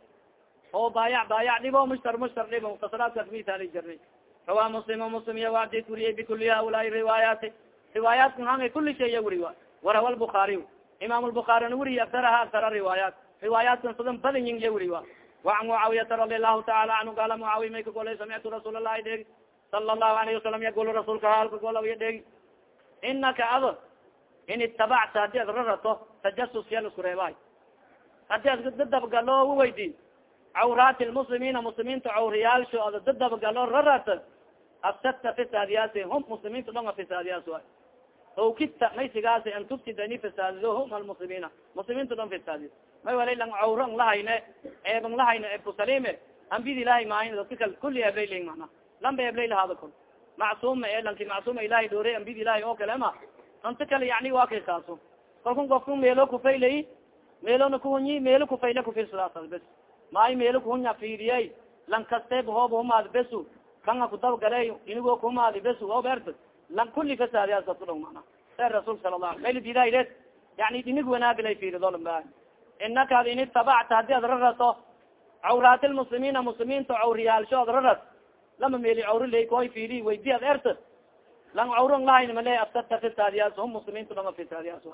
oo baayac baayac dhibo mushtar mushtar dhibo mukhtasaraadkaas misaali jirnay. Rawaa muslim muslim iya waadi kuriyay bikuli haulaai riwaayaati. Riwaayaatkan hangay kuli shay ya wuri wa warawa lbukaariy imaam lbukaarina wuriy aktaraha aktara riwaayaat riwaayaatkan sadan badan yin ya wuri wa waan mucaawiyata radi allahu taala canhu gaala mucaawiya may ka golay samictu rasuul allahi dheegi sala allahu alayhi wasalam yagul rasuulka haalka golawiya dheegi inaka ado in itabacta haddii ad rarato tajasus yal isku reebaay haddii ad dadabgalo weydiin cawraati lmuslimiina muslimiinta cawriyaalsho ad dadabgalo rarata afsadta fisaadiyaasi hum muslimiinta dhonga fisaadiyaas waay o kita maysigaasi an tufsida ini fisaadido hum almuslimiina muslimiinta dhon fisaadiyo may wala lang cawro ang lahayne eeb ang lahayne eeb kusalime ambid ilahay maahin dadka kal kuli mana lamba eblay lahaada kol macsuuma e lanki macsuuma ilahay doore ambid ilahay oo kale ma anta kale yani waa kay kaaso kalkun kofku meelo kufaylay meelona kuhunyi meelo kufayle kufilsadaas bes maayo meelo kuhunya fiiriyay lan kasteeb hoob humaad besu kanga kudabgaley inigoo kumaadi besu hoob ert lan kuli dhong mana e rasuulka sala la mayla diidahayded yani inig wanaagilay fiiridolanba inaka ad in itabacta haddii ad rarato cawraat lmuslimiina muslimiinta cawriyaalsho ad raras lama meeli cawri lay koy fiiri waydi ad ert lang cawron lahayn male aftata fisaadiyaas hum muslimiintu dhama fisaadiyaas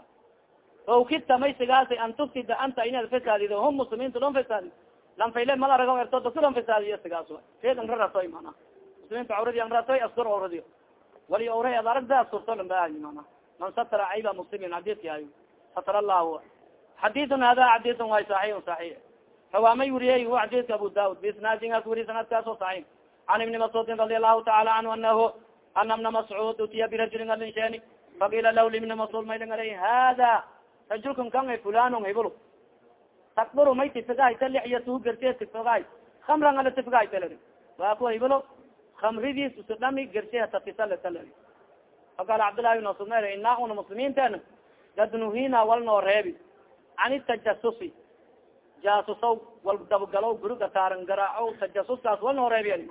o kita may sigaasa an tufsida anta inaad fasaadido hum muslimiintu dhon fasaadi lan fayle mal arago erto dadku dhon fasaadiyo sigaas reed an raratoy mana muslimiinta cawradi an ratoy astur awradi wali awre ad aragda lambaahay mana man satara cayba muslimin xadiski ayo satar allahu xadiun hada xadiun way saxiix saxiix rawaamay wuriyey hu xadiska abu daud bisnaadingas wuri sanadkaas oo saxiix can ibni mascuudin radi allahu taala canhu anahu ana bna mascuud utiya birajulin alinsheeni faqila lah libni mascuud maydan alay hada rajulkan kan fulanong heblo takburu may tifigahayta lixyatuhu gerse tifigay kamran ala tifigahaytalari waa kuwa heblo kamridiis usidhami gerse hatafisaltalari faqala cabdillahi bin mascuud mer ina una muslimiinten kad nuhina wal noo reebi can itajasusi jaasusaw wal dabgalow guriga taaran garaaco tajasuskaas wal noo reebi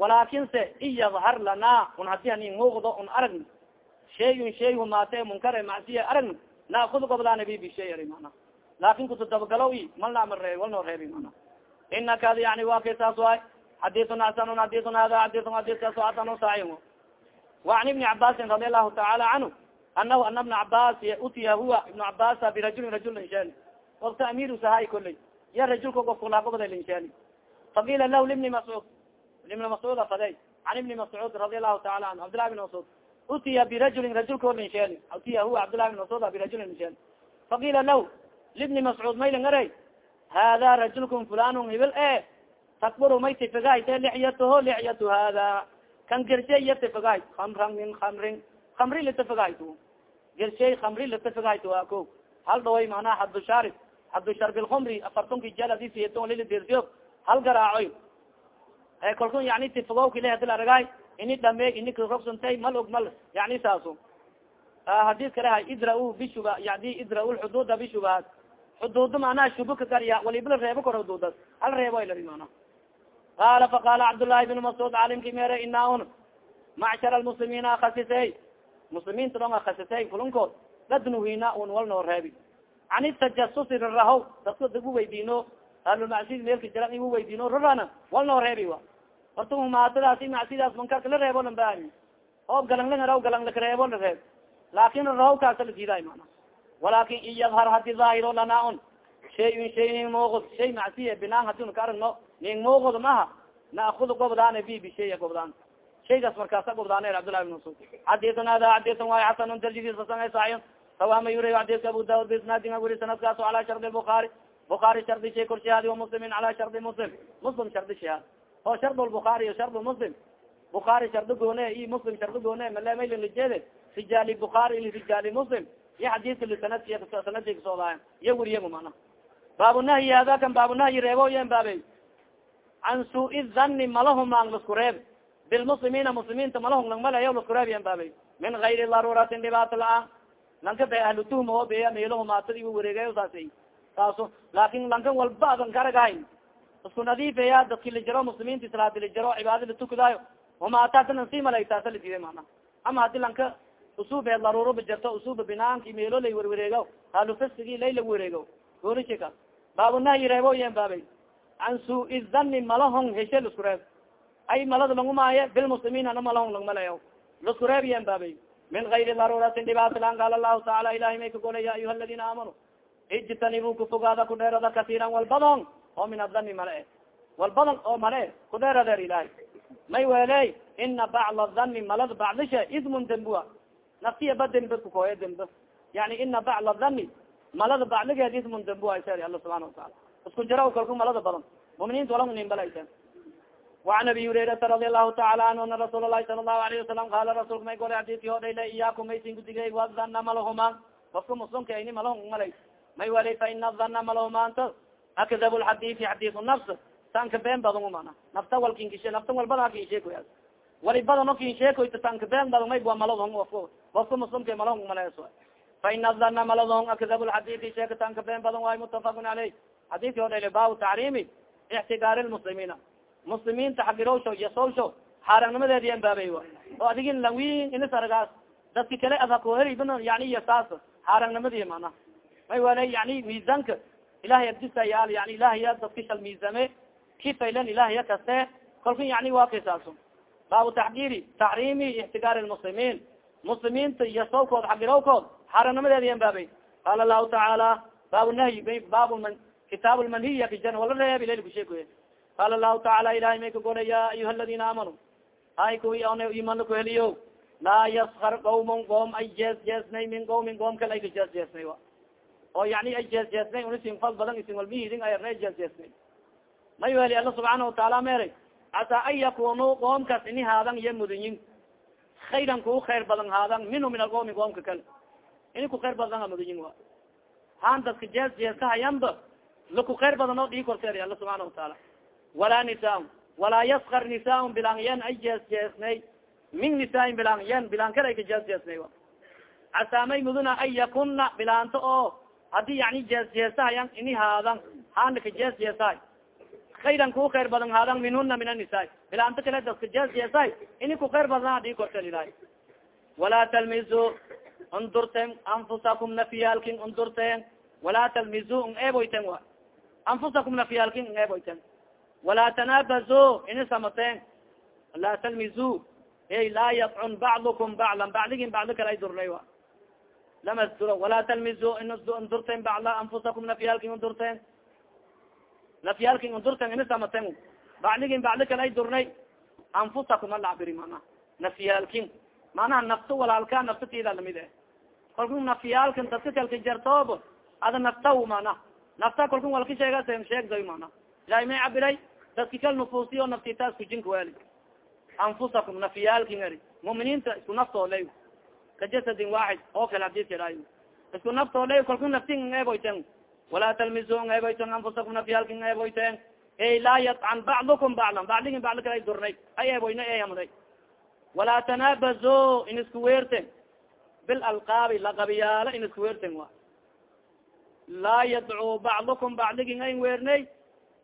walaakinse iyadhar lana un haddii hanin muuqdo un aragni shayun shay humaate munkare macsiya aragni naakud gobdaana bi bishay ari mana. Laakin kutu dabgalow i malna ama reeb wal noo reebi mana inaka yani waa kay saas waay xadiun xasanun xadiun hada xadiun xadiiskaaso xasanun saxiixu wa an ibni cabaasin radi allahu taala canhu anahu ana bna cabaas utiya huwa ibna cabaasa birajulin rajul linshaani wabta amiru sahay koley ya rajulka gofkulaagobada linshaani faqiila lah libni mascuud ibni mascuud afadey an ibni mascuud radi allahu taala canhu cabdillahi bin mascuud utiya birajulin rajulko linshaani utiya huwa cabdillahi bin mascuud birajulin linshaani faqiila lah libni mascuud maylingaray hada rajulkum fulanun hibil e takburu may tifigayte lixyataho lixyatu hada kan gershe yatifagay kamran min kamrin kamri litifagayt gershe kamri litifagayt waa ko hal dhaway manaa haddu sharib haddu sharbi lkumri afartunki jaladisiyaton lili dersiyo hal garaacoy e kalkun yani tifago kile hadil aragay ini dhame ini karogsantay mal og mal yani saaso hadis kale hay idra- bishuba yani idra lxududa bishubahat xuduuda manaa shubu ka garya walibla reebo kor xuduudas hal reebo ilari mana qala faqala cabdالlahi بn mascud calimki mere ina un macshar almuslimiina akasisey muslimiinta dhong akasisey kulunkood dadnuhina un wal noo reebi can itajasusi raraho dadka igu weydiino ahlulmacsid meelka jira igu weydiino rarana wal noo reebi wa horta humaatadaasi macsidaas mankarka la reebo lan baani oo galangla galanglaka reebo la reeb laakin raraho kaasa la diiday mana walakin iyadhar hadi daahiro lana un shay shay ning muuqod shay macsiya binaan hadii ka aragno ning muuqod maha naakud gobdaana bi bishay gobdaan. Shaygaas markaasa gobdaana cabdillah bin masud xadisan hada xadisan waay xasan darjigiisasan saxiix sawama yuri xadiska abu daud bisnaadinga wuri sanadkaas cala shardi bukaari bukaari shardi shay korshahaadi wamuslimin cala shardi muslim. Muslim shardi shahaad oo shard lbukaari iyo shard muslim. Bukaari shardi goone i muslim shardi goone male maylin lijeede rijaali bukaari lirijaali muslim. Iyo xadiska lisanad sanadki kasoodaaya iyo wuriyagu mana baabunahyi hada kan baabunahyi reebo yen baabey can sui dhanni malahumaan lasku reeb bilmuslimiina muslimiinta malahum lang malayo lasku reeb yan baabey min gayri daruratin dhibaato la'aan lanka be ahlu tuhma oo beya meelahumaatad igu wareegay saas saaso laakin lankan walba adan karagahayn isku nadiifeya dadki lijaro muslimiinta islaadi lijaro cibaada latukadaayo humaataasan sii malaytaasa ladiiday mana ama haddii lanka usuube daruuroba jarto usuba binaanki meelo lay warwareego ahlu fasigi lay la wareego goolishika baabunahyi reebo yen baabey can sui dhanni malahong heshe lasku ay malada langumaaye bilmuslimiin ana malahong langmalayo lasku reeb baabey min gayri daruratin dhibaato laan qaala lahu taala ilahi may ka golay ya ayuha aladina aamanu ijtanibu kufogaada kudheerada katiiran walbadon oo min adhani male. E walbadan oo male kudheeradeer ilahi. May weeley ina bacla dhani malada bacdisha ismun dembua. Naftiya ba dembe kukoye dembe. Yani ina bacla dhani malada bacligeed ismun dembua ser alla subana wataala isku jaro kalku malada badan. Muminiinta walang nin balaysa. وan abi hurairaa radi alahu taala anhu ana rasuul lahi sala lahu alayه wasalam qala rasulka may golay adiki odhayla iyaaku maysin kudigay wadana malahuma. Ofka muslimka ayni malahon malay. May walay fa ina dana malahumanta akdab lxadii xadii nafs. Tanka been badan mana. Nafta walkinkishe nafta walbada kinsheekoya wali badano kinsheekoyta tanka been badan mayba maladon ofka ofka muslimka malahon malays fa ina dana maladon akdab lxadii sheeka tanka been badan waay mutafaqun aleyh xadidki odhele baabu tacriimi ixtigaari lmuslimiina. Muslimiinta xagirowsho yasowsho xaarangnimadeedi ambaabey wa. Oo adigin lawin inis aragaas dadki kale adhakoheribn yani yasaas xaarangnimadii mana may wala yani miisanka ilahay adisayal yani ilahaya dadka shal miisame kifaylan ilahaya kaste kolka yani waa kasaaso baabu taxdiiri taxriimi ixtigaari lmuslimiin. Muslimiinta yasowkood xagirowkood xaarangnimadeedi ambaabey qaala lahu tacaala baabu nahyi baab kitaab lmanhiya kijan wala reeb ilal kusheekoye qaala lahu tacaala ilahay may kagola ya ayuha aladina aamanuu hay kuwi on iman kuheliyo laa yaskar qawmon qoom ay jees jeesnay min qawmin qoom kale ay ka jees jeesnay a oo yani ay jees jeesnay unisin fal badan isin walmihidin ayarna jees jeesnay may weli alla subxaana wataala meeray casaa an yakunu qoomkaas ini haadan iyo mudanyin khayran kuu khayr badan haadan minhu min alqawmi qoomka kale ini ku khayr badan mudanyin a han dadka jees jeesahayanba laku khayr badan oo dhii korteer alla subxaana wataala walaa nisaa walaa yaskar nisaa bilaangyan ay jees jeesnay. Min nisaain bilaangyan bilaan kale ay ka jees jeesnay casaamay muduna an yakuna bilaanto oo haddii yani jees jeesahayan ini haadan hana ka jees jeesahay. Khayran ku khayr badan haadan minhuna min annisaa bilaanto kale daska jees jeesahay ini ku khayr badan adii kortel ilahay walaa talmizu undurten anfusakum nafiyaalkin undurten. Walaa talmizu n eeboyten wa anfusakum nafiyaalkin n eeboyten walaa tanaabazu ini samaten laa talmizu ey laa yadcun bacdukum baclan bacdigin bacdi kale ay durnay wa lamasduro walaa talmizu indurten bacla anfusakum nafyaalkin indurten nafyaalkin indurten ini samaten bacdi kale ay durnay anfusakum alacbiri mana nafyaalkin manaha nafto walaalka naftatida la mid eh kalku nafyaalkin dadka kalka jartoob ada naftaw mana nafta kalku walka sheega sheegday mana ilahay may cabiray dadki kal nufuusiyo naftitaas kujinka wali anfusakum nafyaalkin ari muminiinta isku naftooley kajasadin waaxid oo kale hadidka isku naftooley kalku naftin eeboyten walaa talmizu eeboyten anfusakum nafyaalkin eeboyten ey laa yadcan bacdukum baclan bacdigin bacdi kale ay durnay ay eeboyna e hamday walaa tanaabazu in isku weerten. Bilalqaabi laqabiyaala in isku weerten wa laa yadcuu bacdukum bacdigin ayn weernay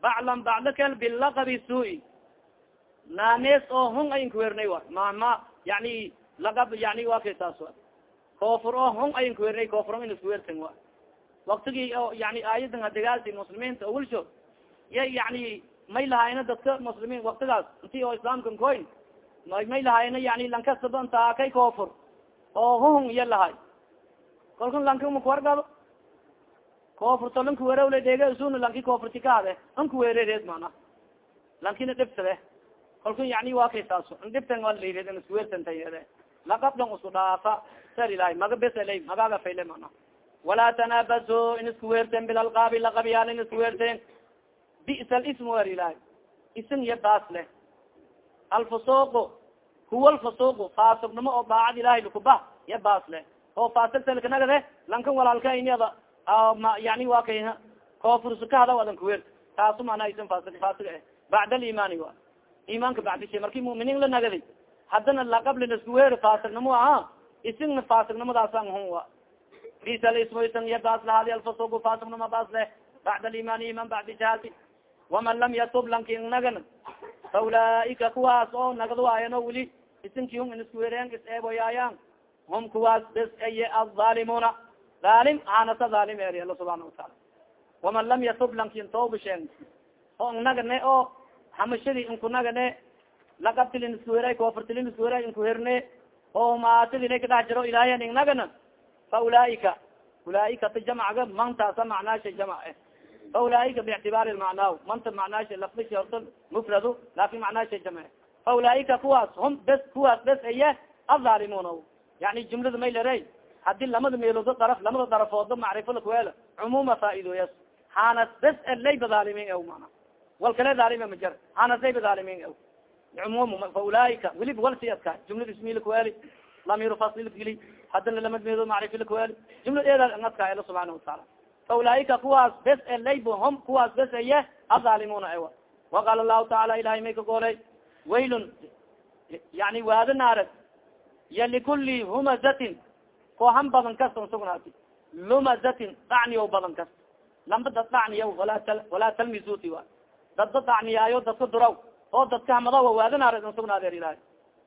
baclan bacdi kal bilaqabi sui naanees oo hun ayin kuwernay wa mama yani laqab yani wa kay taas koofur oo hun ayin kuwernay koofur in iskuwerten wa waktigii oo yani aayadan hadigaasi muslimiinta awalsho ya yani may lahaayna dadka muslimiin waktigaas inti oo islaamkan koyn may lahaayna yani lankasaba intaa kay koofur oo huhun iya lahay kalkan lanki makuwargado koofurto lanka werewle dheege sun lanki koofurti kaade anka werereed mana lankina dhibsade kalku yani waa kay taaso dhibtan walared iskuwertantayede laqabdan isku dhaafa. Sar ilahay maga besla magaga fayle mana walaa tanaabazu in isku weerten bilalqaabi laqabyaal in isku weerten bisa lism wer ilahay isin iyo baas leh alfusuuqu huwa alfusuuqu faasiqnimo oo daacad ilahay lakuba iyo baas leh oo faasiqtalkanagade lankan walaalka yani wa kay koofurskahada adan kuwer taasu mana isan fasik fasig eh bacda alimaani wa imaanka bacdishe marki muminiin la nagaday haddana laqabli naskuwer faasignimo aha isingna faasignimodaasan hun wa bisalismoysan iya baas lahaadi alfasugu faasignimo baas leh bacda alimaani iman bacdi jahalti waman lam yatub lanki nagan fa ulaaika kuwaas oo nagdwaayano weli isinki hun iniskuwereen is eeboyaayaan hum kuwaas bes eye alظaalimuna alim anasa alim eri alla subحana wataala waman lam yatub lankin toobasheen oo nagane oo hamashadi inkunagane laqabtilin iskuweray koofurtilin iskuweray inkuherne oo maatadina kadhex jiro ilahiyan ingnagana fa ulaaika ulaaika ta jamcga mantaasa macnaasha jamc eh fa ulaaika bictibaari lmacnaaw manta macnaasha lafdishi horta mufradu laakin macnaasha jamce fa ulaaika kuwaas hum bes kuwaas bes eye azaalimuun yani jumlada may lere haddii lamada meeloodo daraf lamada darafoodo macrifo lakuweel cumuuma faa'iidooyas hanas bes layba dhalimin ew mana wal kale dhaalime ma jar hanas layba dhalimin ew cumum fa ulaaika welib wal si adka jumlada ismi lakuweeli lamiru fasli lakgeli hadana lamad meelood macrifo lakuweeli jumlad eeda adka elo subxaana wataala fa ulaaika kuwaas bes layb hum kuwaas bes eye adhalimuna ewa waqaala lahu taala ilahay may ka goolay waylun yani waada naarad ya likuli humazatin koohan badan kasta n sugnaati lumazatin dacniyo badan kasta. Lamba dad dacniya walaa talmisuti a dadda dacniyaayo dadka duraw. Oo dadka hamadawa waadanaar n sugnaadeer ilahay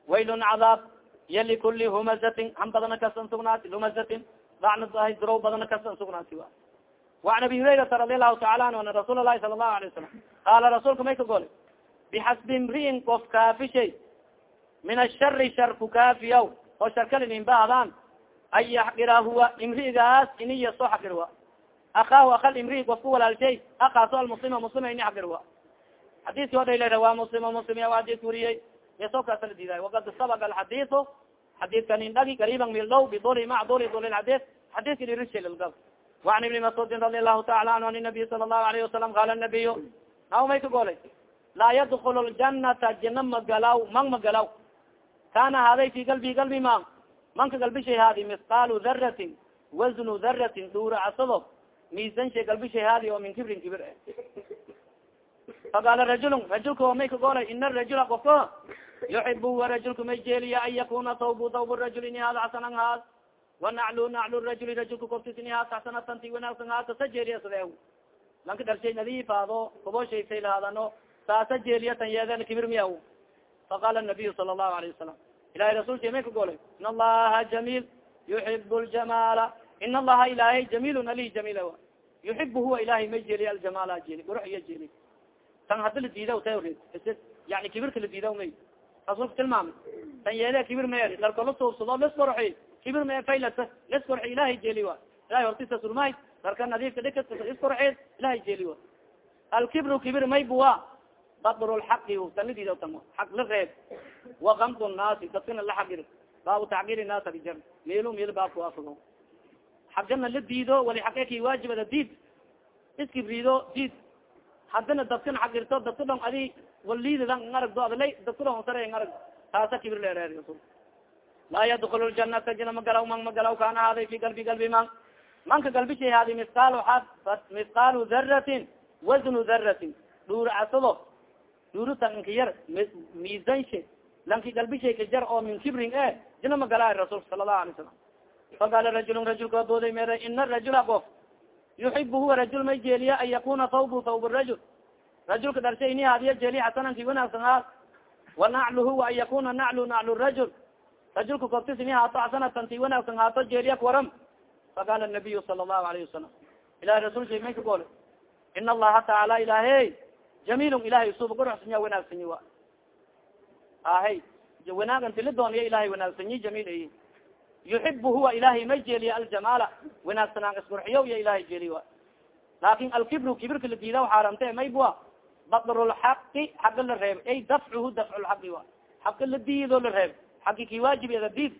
waylun cadaab ya likuli humazatin ham badana kasta n sugnaati lumazatin dacna duraw badana kasta n sugnaati wa. Waan abi hurayrata radi allahu taala anhu ana rasuul lahi sala allahu alayه wasalam qaala rasuulka may ka golay bixasbi imriin qof kaafishay min ashari shar ku kaafiyaw oo sharkalinin baadaan an yaxqira huwa imrigaas iniya soo xaqir wa akaahu akal imri kofku walaalshay akaaso almuslima muslima ini xaqir wa xadiski odayla rawaa muslima muslim ya adis wariyey yaso kaasala diiday wakad sabaq alxadisu xadiidkan indhagi qariiban mildhow biduli mac duli duli xadis xadiska dhirishalgab وan iبni mascudin radi alahu taala anhu an النabiy sala الlahu alayه wasalam qala النabiy naw may ka golay laa yadkul ljanata jina magalaw mang magalaw kana haday fi galbi galbi ma manka galbishay haadi misqaalu daratin wasnu daratin dhuuracasado miisan shay galbishay haadi oo min kibrin kibir e faqaala rajulun rajulka oo may ka golay ina rajula kofka yuxib rajulka may jeeliya an yakuna tawbu tawb rajul ini hada xasanan haas wanaclu naclu rajuli rajulka koftis ini haas xasanatanti wanaagsan haasa sa jeeliya sadeew lanka dharshay nadiifaado kubo lahaadano saasa jeeliyatan yeeden kibir miya faqala nabiyu sala allahu alayه wasalam ilahay rasulka may ka golay in allaha jamil yuxib ljamala in allaha ilahay jamilun ali jamil yuxib huwa ilahay may jeeliya aljamala jeli qurux iya jeli tan hada la diida ta yani kibirka la diida may rasulka tilmaamay tan yeele kibir ma darkala tuubsado lisqorxi kibir ma faylata lisqorxi ilahay jeli wa ilahay hortisa surmaay darka nadiifka dhika isqorxeed ilahay jeli wa alkibru kibir may buwa badr lxaqi tan xaq la reeb. Wakamd naasi dadkana la xagir baabu tacgir naas ajar meel meel baabka afago. Xagana la diido wali xaqeki waajibada diid. Iskibrido diid. Haddana dadkan xagirto dadka dhon adi waliidadan ngaragdo adla dadka dhon sare ngarag. Taasa kibir leereer laa yadkul ljanata jina magalaw man magalaw kana haaday fi galbi galbi man manka galbishay haadi misqaal misqaalu daratin wasnu daratin dhuur casado dhuuruta inka yar miisanshe lanki galbishay ka jar oo min kibrin e jina magala rasulka sala lahu alay salam faqala rajulun rajulka dooday mere ina rajula qof yuxib huwa rajul may jeeliya an yakuna thawbu thawb rajul. Rajulka dharshay ini hadiya jeeliya xasananki wanaagsan haas wa nacluhu an yakuna naclu naclu rajul. Rajulka kobtis ini haato xasanatan ti wanaagsan haato jeeliya kawaram faqala nabiyu sala allahu alayhi wasalam ilahi rasulsha may ka ina allaha tacaala ilahe jamilun ilahay suba quruxsanya wanaagsanyi wa. Ahay wanaagan tili dooniya ilahay wanaagsanyi jamil ay yuxib huwa ilahay may jeeliya aljamala. Wanaagsanaan isqurxiyo iya ilahay jeeliy wa. Laakin alkibru kibirka la diida xaaramte may bua badrulxaqi xaga la reeb. Ay dafcuhu dafculxaqi wa. Xaga la diido la reeb. Xagi ki waajib ada diid.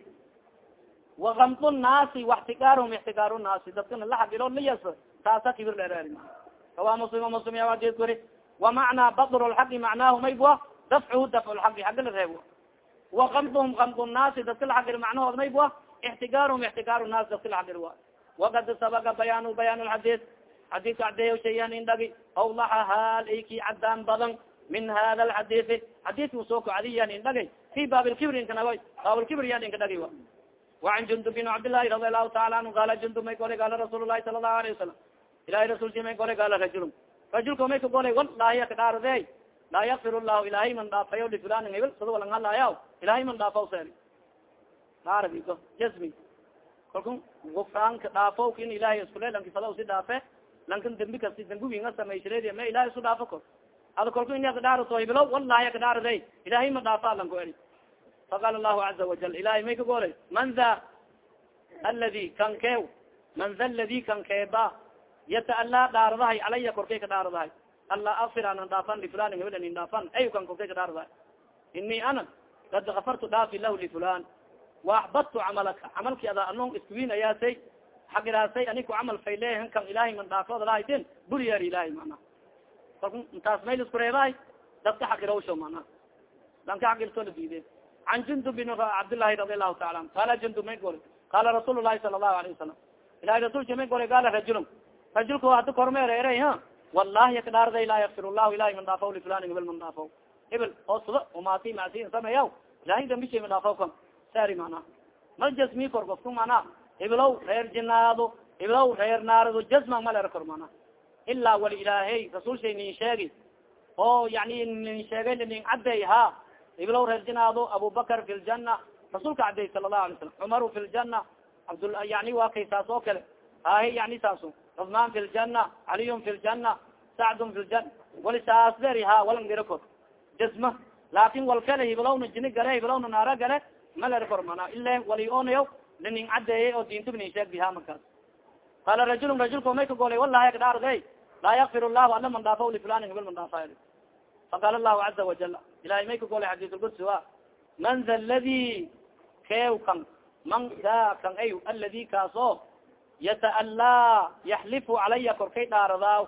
Wakamdu naasi waxtigaarum ixtigaaru naasi. Dadkana la xagilo layas taasa kibir lereer kawa muslim muslim ya aded kuri وamacnaa badr lxaqi macnaahu may bua dafcuhu dafc lxaqi xaga la reebo wakamduhum kamdu naasi dadka la xagir macnahood may bua ixtigaaruhum ixtigaaru naas dadka la xagir wa wakad sabaga bayaan bayaan lxadis xadiska cadeeyo shayan indhagi awlaxa haal ayki cadaan badan min hada lxadisi xadiska usoo kocadiyan indhagay fi baab lkibri inkanagoy baab lkibri yan inka dhagi wa وan jundub bin cabdالlahi radi alahu taala anhu qala jundub may gole gala rasuul الlahi sala الlahu alayه wasalam ilahi rasulki may gole gala rajul rajulka may ka golay walahi kadhaarade laa yakfir llahu ilahay man dhaafayo lifulanin hebel sada walang hadlaya ilahay man dhaafaw seel dhaarabiko jasmi kalku gufraanka dhaafo kin ilahay iskule lanki fada si dhaafe lankan dambi kasi dambigina samaysred ma ilahay isu dhaafo kor ada kalku ini kadhaarato hebelo walahi kadhaarade ilahay ma dhaafa lanko eri. Faqala lahu caza wajal ilahay may ka golay man tha aladi kan kew man tha ladi kan keeba yataala dhaaradahay calaya korkay ka dhaaradahay alla afir anan dhaafan lifulan hebel anin dhaafan ay kan korkay ka dhaaradahay ini ana kad gafartu dhaafi lahu lifulan waaxbadtu camalaka camalki ada anong iskuwin ayaasay xagiraasay aniku camal faylehan kan ilahay man dhaafooda lahaytin buriyer ilahay mana. Kalku intaas mayl isku reebahay dadka xagirawsho mana. Danka xagirto la diide can jundub bin cabdillahi radi allahu taala an. Qala jundub may gori qala rasuul lahi sala allahu alayه wasalam ilahay rasulka may gori gala rajulun rajulka hada kormeer ere ha wallahi kadhaarday laa yakfir llahu ilahay man dhaafaw lifulanin hebel man dhaafaw hebel oo suda umaati macsiin sameeya ilahay dambishay man dhaafaw kan sari mana mal jasmi kor gofku mana heblow reer jinaado heblow reer naarado jasma malera kor mana ilaa wali ilaahay rasuul shay nin sheegi oo yani nin sheegay nin cadday ha. Heblow reer jinaado abubakar fi ljana rasuulka cadday sala lahu alay salam cumaru fi ljana abd yani waa kay saas oo kale ahi yani saaso cusmaan fi ljana caliyun fi ljana sacdun fi ljana wali saas deri ha walan dira kor jasma laakin wal kale hiblowna jini gale hiblowna naara gale maler kor mana ile wali onayo linin cadeeyay oo diintu nin sheeg biha markaas qala rajulun rajulka may ka golay wallahi kadhaarde laa yakfir llahu ala man dhaafa lifulanin hebel man dhaafa faqala lahu caza wajal ilahay may ka golay xadiisulqudsi wa man tha ladi kew kan man da kan ay aladi kaaso yata'allaa yaxlifu calaya korkay dhaaradaw.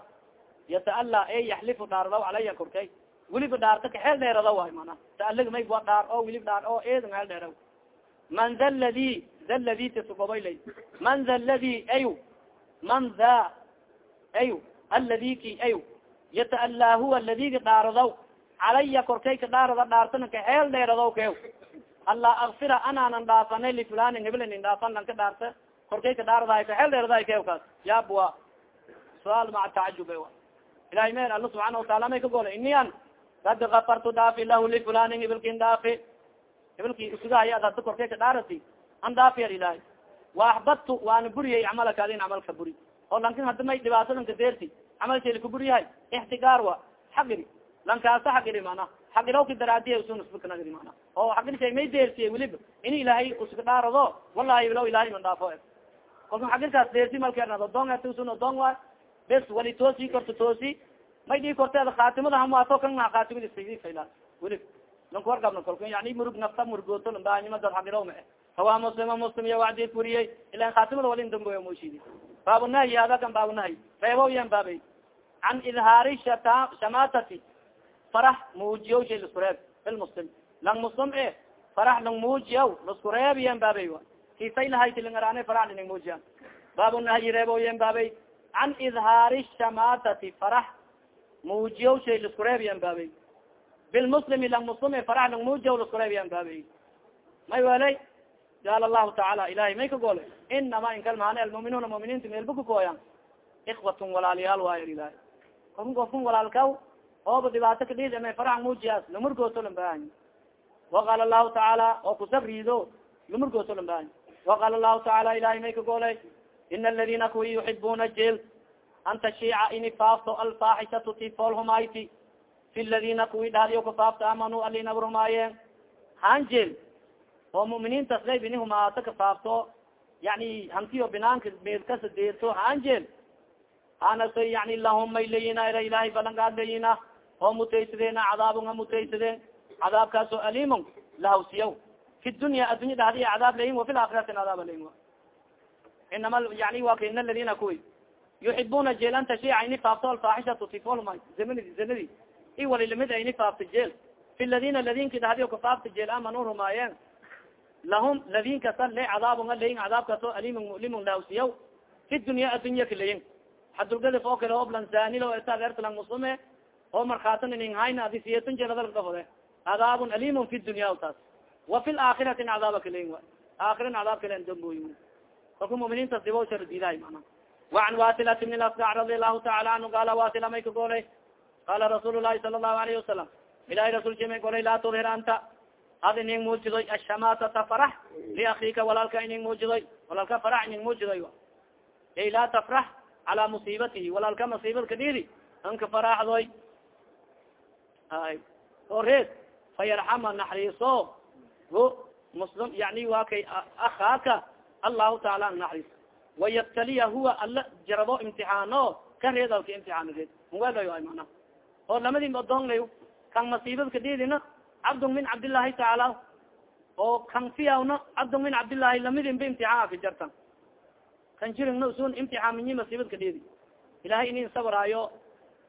Yata'allaa e yaxlifu dhaaradaw calaya korkay. Weliba dhaarta kaxeel dheerada waay mana. Ta'alaga may wa dhaar oo welib dhaar oo eedan hel dheeraw. Man tha ladi tha ladi tisugobay man tha ladi ayu man tha ayu aladi ayu yata'allaa huwa ladiga dhaaradaw. Calaya korkay ka dhaarada dhaartana kaxeel dheeradaw kew. Alla akfira anaanan dhaafanay lifulanin hebelnin dhaafan lan ka dhaarta korkay ka dhaaradahay kaxeel dheeradahay kew kaas. Yaabwa suaal maca tacajub ilahay meel alla subxaana wataala may ka gola inian kad kafartu dhaafi lahu lifulanin hebelkin dhaafi hebelki usugahay ad hada korkay ka dhaarati. An dhaafi yar ilahay wa axbadtu waana buriyay camalaka adin camalka buri. Oo lankin hada may dhibaatadan ka deerti camal sheli ka buriyahay ixtigaar wa. Xaqiri lankaasa xaqiri mana xaqirowka daraadiya usunasbkanagri mana oo xaqir shay may deersiye weliba in ilaahay uska dhaarado wallahi bilaw ilahay man dhaafo kolka xaqirkaas deersi malkeernado doon usun doon wa bes wali toosi korto toosi. May dhii korteeda khaatimada hamwaato kan khaatimada welib lanka wargabna kolka yani murug nafta murgooto baanima dad xaqiro ma hawa muslima muslim iya wacdid furiyey. Ilan khaatimada walin damboya moshidi baabunahyi hada kan baabunahyi reebo yan baabay. Can idhaari shata shamatati farax muujiyaw shay bilmuslim lang muslim e farax lang muujiyaw lasku reeb yan a kisay lahayti lingarane farax lining muujiyan baabunahyi reebo yan baabay can idhaari shamatati farax muujiyaw shay lasku reeb yan baabay bilmuslimi lang muslim e farax lang muujiyaw lasku reeb yan baabay may welay qaal allahu tacaala ilahay may ka goolay inama inkalmahan almuminuuna muminiinta meelba kakooyan ikwatun walaalyaal waayo ilahay kofun kofkun walaalkaw ooba dhibaato kadhid ama farax muujiyaas lamurgooto lambaahay waqaala allahu tacaala oo kusabriido lamurgooto lambaahay waqaala allahu tacaala ilahay may ka goolay ina aladina kuwi yuxibuna jel an tashiica ini faafto alfaaxishatu ti fool humayti fi ladina kuwi dhahdiyo kafaafto amanuu alinaga rumaayeen han jel oo muminiintas layb ini humaato kafaafto yani hantiyo binaanka meedkasa deerto han jel hanasa yani lahum may layina ira ilahay balangaad layina oo mutaysadeen cadaabunga mutaysadeen cadaabkaas oo alimon lahawsiyaw fi dunya addunya dhahdi cadaab layin wa fi laakhirati cadaab layin inama yani wa ka ina aladina kuwi yuxibuna jeel an tashiica ini faafto alfaaxishatu tifolma zanadi zanadi i wali la mid ini faafta jeel fi ladina ladinki dhahdi ka faafta jeel amanu rumaayeen lahum ladin kasa le cadaabunga layin cadaabkaas oo alimun mulimun lahawsiyaw fi dunya addunya ka layin hadulgadif oo kale oblan zanil tagertlang muslume oo markhaatan inin hayna adi siyatun jeeradalkafode cadaabun alimun fi dunya taas wafi aakirati cadaaba kalen aakirn cadaab kalen damboy kolka muminiinta sibo shardiidahay mana waan wasilat ibn asgar radi lahu taala anhu qaala wasila may ka golay qaala rasuul lahi sala lahu alayhi wasalam ilahi rasulki may golay laa tudhir anta ad ining muujidoy ashamatata farax liakiika walaalka ining muujidoy walaalka farax ining muujidoy ay laa tafrax calaa musiibatihi walaalka masiibad ka dhiiri anka faraxdoy ay oo reed fa yarxama naxariiso o muslim yani waa kay akaaka allahu taala an naxriis wayabtaliya huwa ala jarabo imtixaano kan reed alka imtixaan reed muwelayo ay mana oo lamadii odoonlay kan masiibad ka dhidina cabdun min cabdillahi tacaala oo kan fiyawna cabdun min cabdillahi lamadin ba imtixaan ka jartan. Kan jiringna usun imtixaamiyi masiibad ka dhidi ilahay ini insabraayo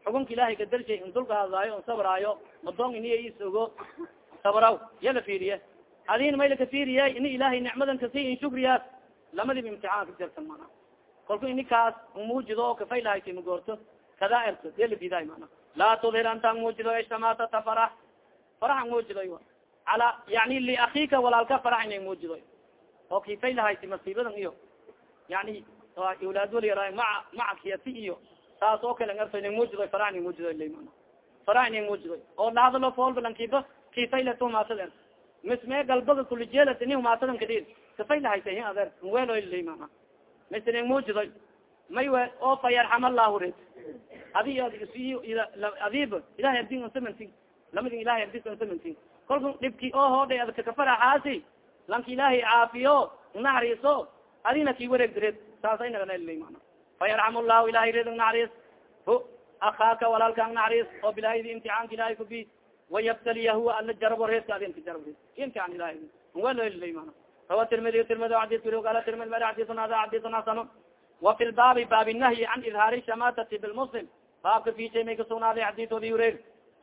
xukunka ilahay kadarshay indulkahadaayo insabraayo madoon ini isogo sabraw yala fiiriye adin mayla kafiriye ini ilahay nicmadan kasi in shukriyaas lamadiba imtixaan ka jartan mana kolku ini kaas umuujido oo kafaylahayti magoorto kada erto delabiday mana laa tudhir antan muujido ishtamatata farax. Farax muujidoy ala yani liakika walaalka farax inay muujidoy oo kifay lahayti masiibadan iyo. Yani awlaad waliya maa maca kiyati iyo. Taas oo kale ngarto inay muujidoy farax inay muujidoy lay mana farax inay muujidoy oo dhahdo lo foolbalan kiba kifay leto maataden misme galbaga kulijeelat ini maatadan kadid kafay lahayta adeer mana misning muujidoy may we oo fa yarxam allahu red adi adiib ilahay ardin unsamantin lamadin ilahay ardis unsamantin kolka dhibki oo hoodhay adka kafaraxaasi lanka ilaahay caafiyo naxariiso adina ki wareeg direed saasay naganalay mana fa yarxam llahu ilahay red naxariis hu. Akaaka walaalka naxariis oo bilaaydi imtixaanka ilahay kubi wayabtaliya huwa ala jarabo reedka adinka jarab reed imtixaan ilahay walolay mana rawa tirmidi tirmidi adis wuri qala tirmidi mari xadisun hada xadisun xasanu وafi lbaabi baab nahyi can idhaari shamatati bilmuslim baabka fishay may kasugnaaday xadis abi hurayr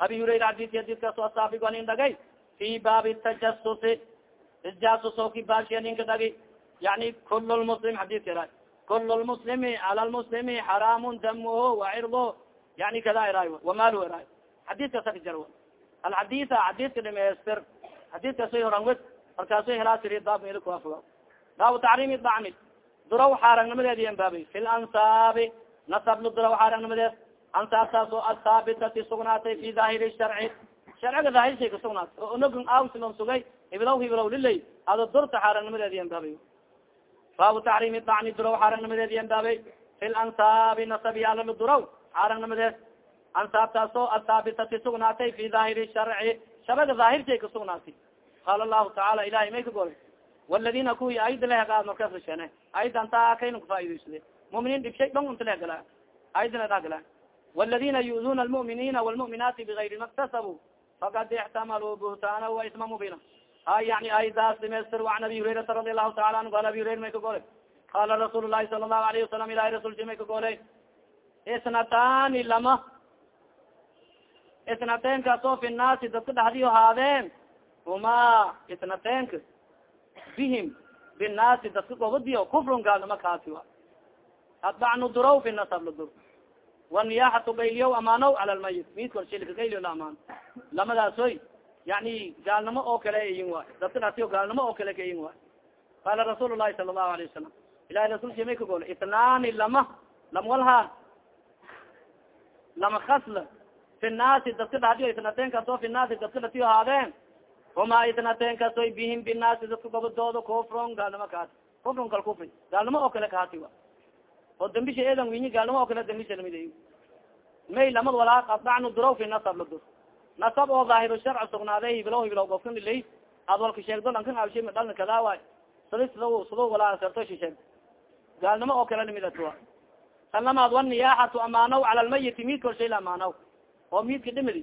abi hurayra xadis xadiskaas asaabi anin dhagay fi baabi tajasusi isjasusoki baashi aninka dhagi yani kul lmuslim xadiska ra kul lmuslimi cala lmuslimi xaraamun damuhu wacirdo yani kada iraay wamalu iraay xadiskaasa ka jar alxadisa xadiska dhimeystir xadiskasoy horanwed markaaso helaasiri baab mel kuafoga baabu tacriimi dacmi duraw xaarangnimadeed yan baabay fi lansaabi nasablu duraw xaarangnimadeed ansaabtaas oo sugnaatay fi daahiri sharci sharciga daahirshey ka sugnaatay oo onogun awsilon sugay hibilow hibilow lilay ado durta xaarangnimadeed yan baabay baabu tacriimi dacni duraw xaarangnimadeed yan baabay fi lansaabi nasabyaalalo duraw ansaabtaas oo asaabitati sugnaatay fi daahiri sharci sharciga daahirshey ka sugnaatay qaala lahu tacaala ilahay may ka golay waladina kuwi ayda lehagaad markasashene ayda anta kayna kufaa'idaysade muminiin dhibshay dhong unta lehgala aydana dhagala waladina yu'duna almu'miniina walmu'minaati bigayri maktasabu fakad ixtamaluu buhtaana wa isma mubina ha yani aydaas dhimaystir an abi hurayrata radi allahu taala anhu qaala abi hurayra may ka golay qaala rasuul lahi sala allahu alayhi wasalam ilahi rasulki may ka golay isnatani lama isnateenkaas oo fi naasi dadka dhaxdiyo haadeen huma isnateenka bihim binaasi dadka gobadiyo kufrun gaalnimo kaasi wa atbacnu duraw fi nasab ladur waniyaxatu gayliyo amaanow cala lmayit mid korshilka gayliyo la amaan lamadaasoy yani gaalnimo oo kale iyin waay dadka dhatiyo gaalnimo oo kale ka iyin waay qaala rasuul lahi sala allahu alayه wasalam ilahi rasulki may ka gole itnaani lama lamwalhaan lama khasla fi naasi dadka dhadiyo itnateenkaas oo fi naasi dadka dhatiyo haadeen huma itnaten kasoy bihim binaasi dadka gobadooda kufron gaalnimo kaati kufrun kal kufri gaalnimo oo kale kaati wa oo dambisha eedan winyi gaalnimo oo kale dambisha la mid may lamad walaa adacnu duraw fi nasab ladur nasab oo dhaahiru sharc sugnaaday hibilow hibilow gofkan ilay aad walka sheegdo lankan abshi dhalna kadaa waay sadi sida sida walaa sarto shisheeg gaalnimo oo kale la mid atuwa tan lamaad waniyaaxatu amaanaw cala lmayiti miid korshay la amaanaw oo miidka dhimidi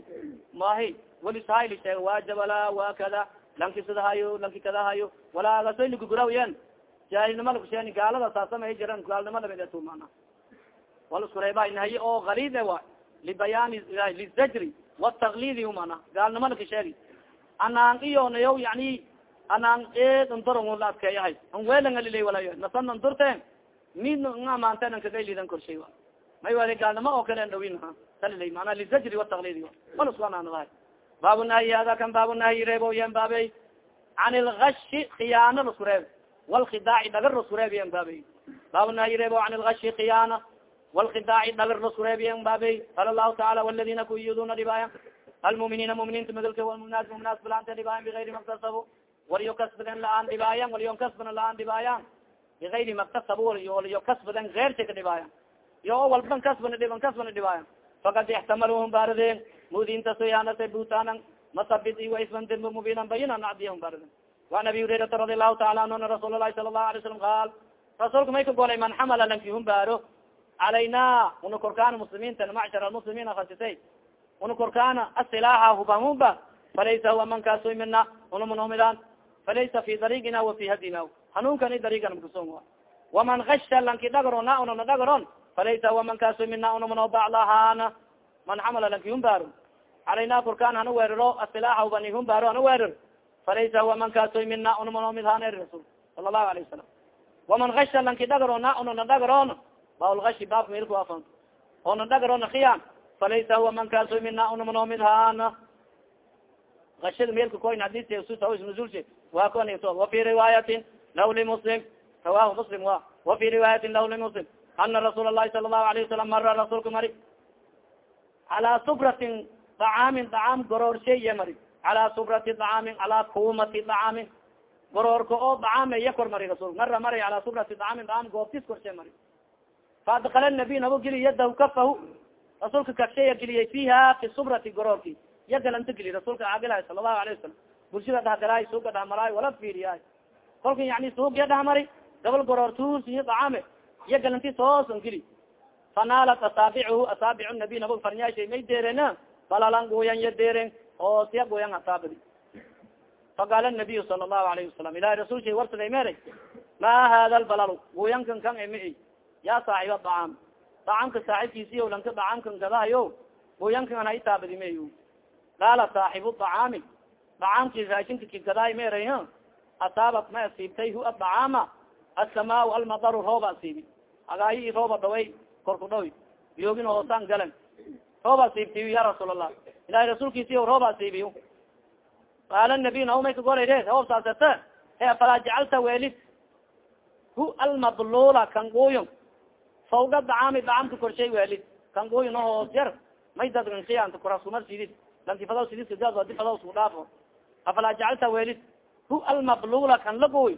mahi walisahayli sheeg wajabala wa kada lanki sidahayo lanki kadahayo walagasoy ligugurawiyen jahilnima lakusheen gaalada saasamay jiran gaalnimo la mid mana wala isku reeba nahaye oo galid wa libayaani lizajri wataklidi mana gaalnimo laka sheegi anaan iyo nayaw yani anaan ndoro la adkeeyahay an welangalilay walayo nasan ndurteen mid nga amaanteen an kagaylidan korshay may wali gaalnimo oo kale dhawin ha? Salilay mana lizajri wataklidi wala isku anaanadahay baabu nahyi hada kan baabu nahyi reebo yan baabey can ilgashi khiyaana lasku reeb walkhidaaci dhagar lasku reeb yan baabey baabu nahyi reebo can ilgashi khiyaana. Walkhidaaci dhagar lasku reeb yan qala lahu taala waladina ku yuduna dhibaaya. Almuminiina muminiinta madalka walmuminaat muminaat bilaanta dhibaayan bigayri maktasabu waliyo kasbaden la'aan dhibaayan waliyo kasbana la'aan dhibaayan bigayri maktasabu waliyo kasbaden geerta ka dhibaayan iyo o walban kasbana dhiban kasbana dhibaayan fakad ixtamaluhum baaradeen mudinta soyaanata butanan masabid iwa isman dembo mubinan bayina nacdiyahum baaradeen waan abi hurairata radi allahu taala anhu ana rasuul lahi sala allahu alay slam qaal rasuulka may ka golay man xamala lanki humbaaro calayna una korkaana muslimiinta macshar almuslimiina khasitay una korkaana asilaaxa huban humba falaysa huwa man kaasoy mina una manomidaan falaysa fi dariigina wa fi hadina. Hanuunkani dariigana mkuson waman gasha lanki dhagarona una na dhagaron falaysa huwa man kaasoy mina una mano baclahaana man xamala lanki humbaaro calayna korkaan hana weeraro asilaaxa hubani humbaaro hana weerar falaysa huwa man kaasoy mina una manomid haan eri rasul sala allahu alayه wasalam waman gasha lanki dhagarona una na dhagaron baulgashi baabka milku afan oona dhagar oona khiyaan falaysa huwa man kaaso mina unamanoomid haana ashada meelka koyn hadisnuzulsi waa konto wafi riwaayatin law limuslim rawahu muslim wa wafi riwaayatin law limuslim ana rasuul lahi sala lahu alayه wasalam mara rasuulka mari calaa subratin dacaamin dacaam goroorsheeye mari calaa subrati dacaamin calaa kuumati dacaamin goroorka oo dacaameye kor mari rasulka mara mari calaa subrati dacaamin dacaam goobtis korshee mari faadkala nabiy nabo geli yadahu kafahu rasuulka kabsheeya geliyay fiha fi subrati goroorki yagalanta geli rasuulka agilahay sala lahu alayه wasalam bulshada dhahgalaay suuga dhahmaraayo wala fiiriyaay kolka yani suugya dhahmari gabal goroortuus iyo dacaame iyo galanti soosan geli fanaalat asaabichu asaabic nabi nabog farnyaashay may deeren balalan guyan ya deeren oo siya guyan asaabadi. Faqaala nabiyu sala الlahu alayhi wasalam ilahi rasulsha warsaday meeray ma hada lbalalu guyankan kan emi ya saaxiba dacaam dacaamka saaxibkiisiyo lanka dacaamkan gadahayo guyankan ana itaabadi may qaala saaxibu dacaami dacaamki raashinka kigadaay meeray asaabat ma asiibtay hu adacaama asamaa almadaru rooba asiibi agaayi rooba dhaway korku dhawi. Yoogin hoosaan galan. Rooba asiibtiy ya rasuul allah ilahay rasuulkiisiy rooba asiibiy qaala nabiy naumay kagorayre roob saasete e afalaa jacalta weelid. Hu almadlula kanguyon fawga dacaami dacaamka korshay weelid. Kanguyon hoos yar. May dadnkianta kuraskumar sidid. Lankifadaw sididka difadaw sku dhaafo. Afalaa jacalta weelid. Hu almablula kan lagoy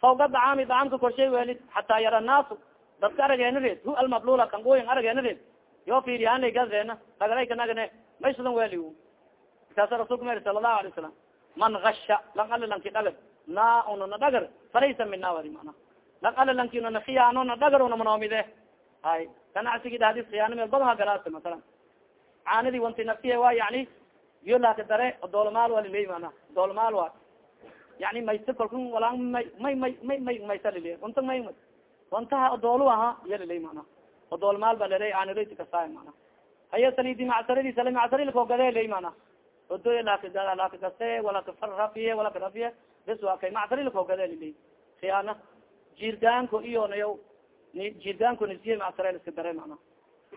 fawga dacaami dacaamka korshay weelid. Xataa yara naasu dadka arageena reed hu almablula kan goyin arageena reed yo fiiriyaanlay gadeena dagalay kanagane may sudan weeli markaasa rasulka mer sala lahu alay salam man gasha lang ala lanki dhagar na unana dhagar falaysa mina wari mana lang ala lanki unana khiyaanona dhagar una manoomide hay ganacsigii hadis khiyaano meel badan ha galaasa masalan caanadii wanti naftiye waa yani biyo laaka dare doolmaal waliley mana doolmaal wa yani mayse kalku walaan may may may may may maysa lile unta may wantaha odoolu aha yalilay mana odoolmaal ba lere aaniraysi kasaay mana haya salidi macsaradii sala macsarilkogade lay mana odoy laka laka kaste walakarafiye walakarafiye bes waa kay macsarilkogade lilay khiyaana jirgaanko iyo nayo jirgaanko nisiye macsarel iska dare mana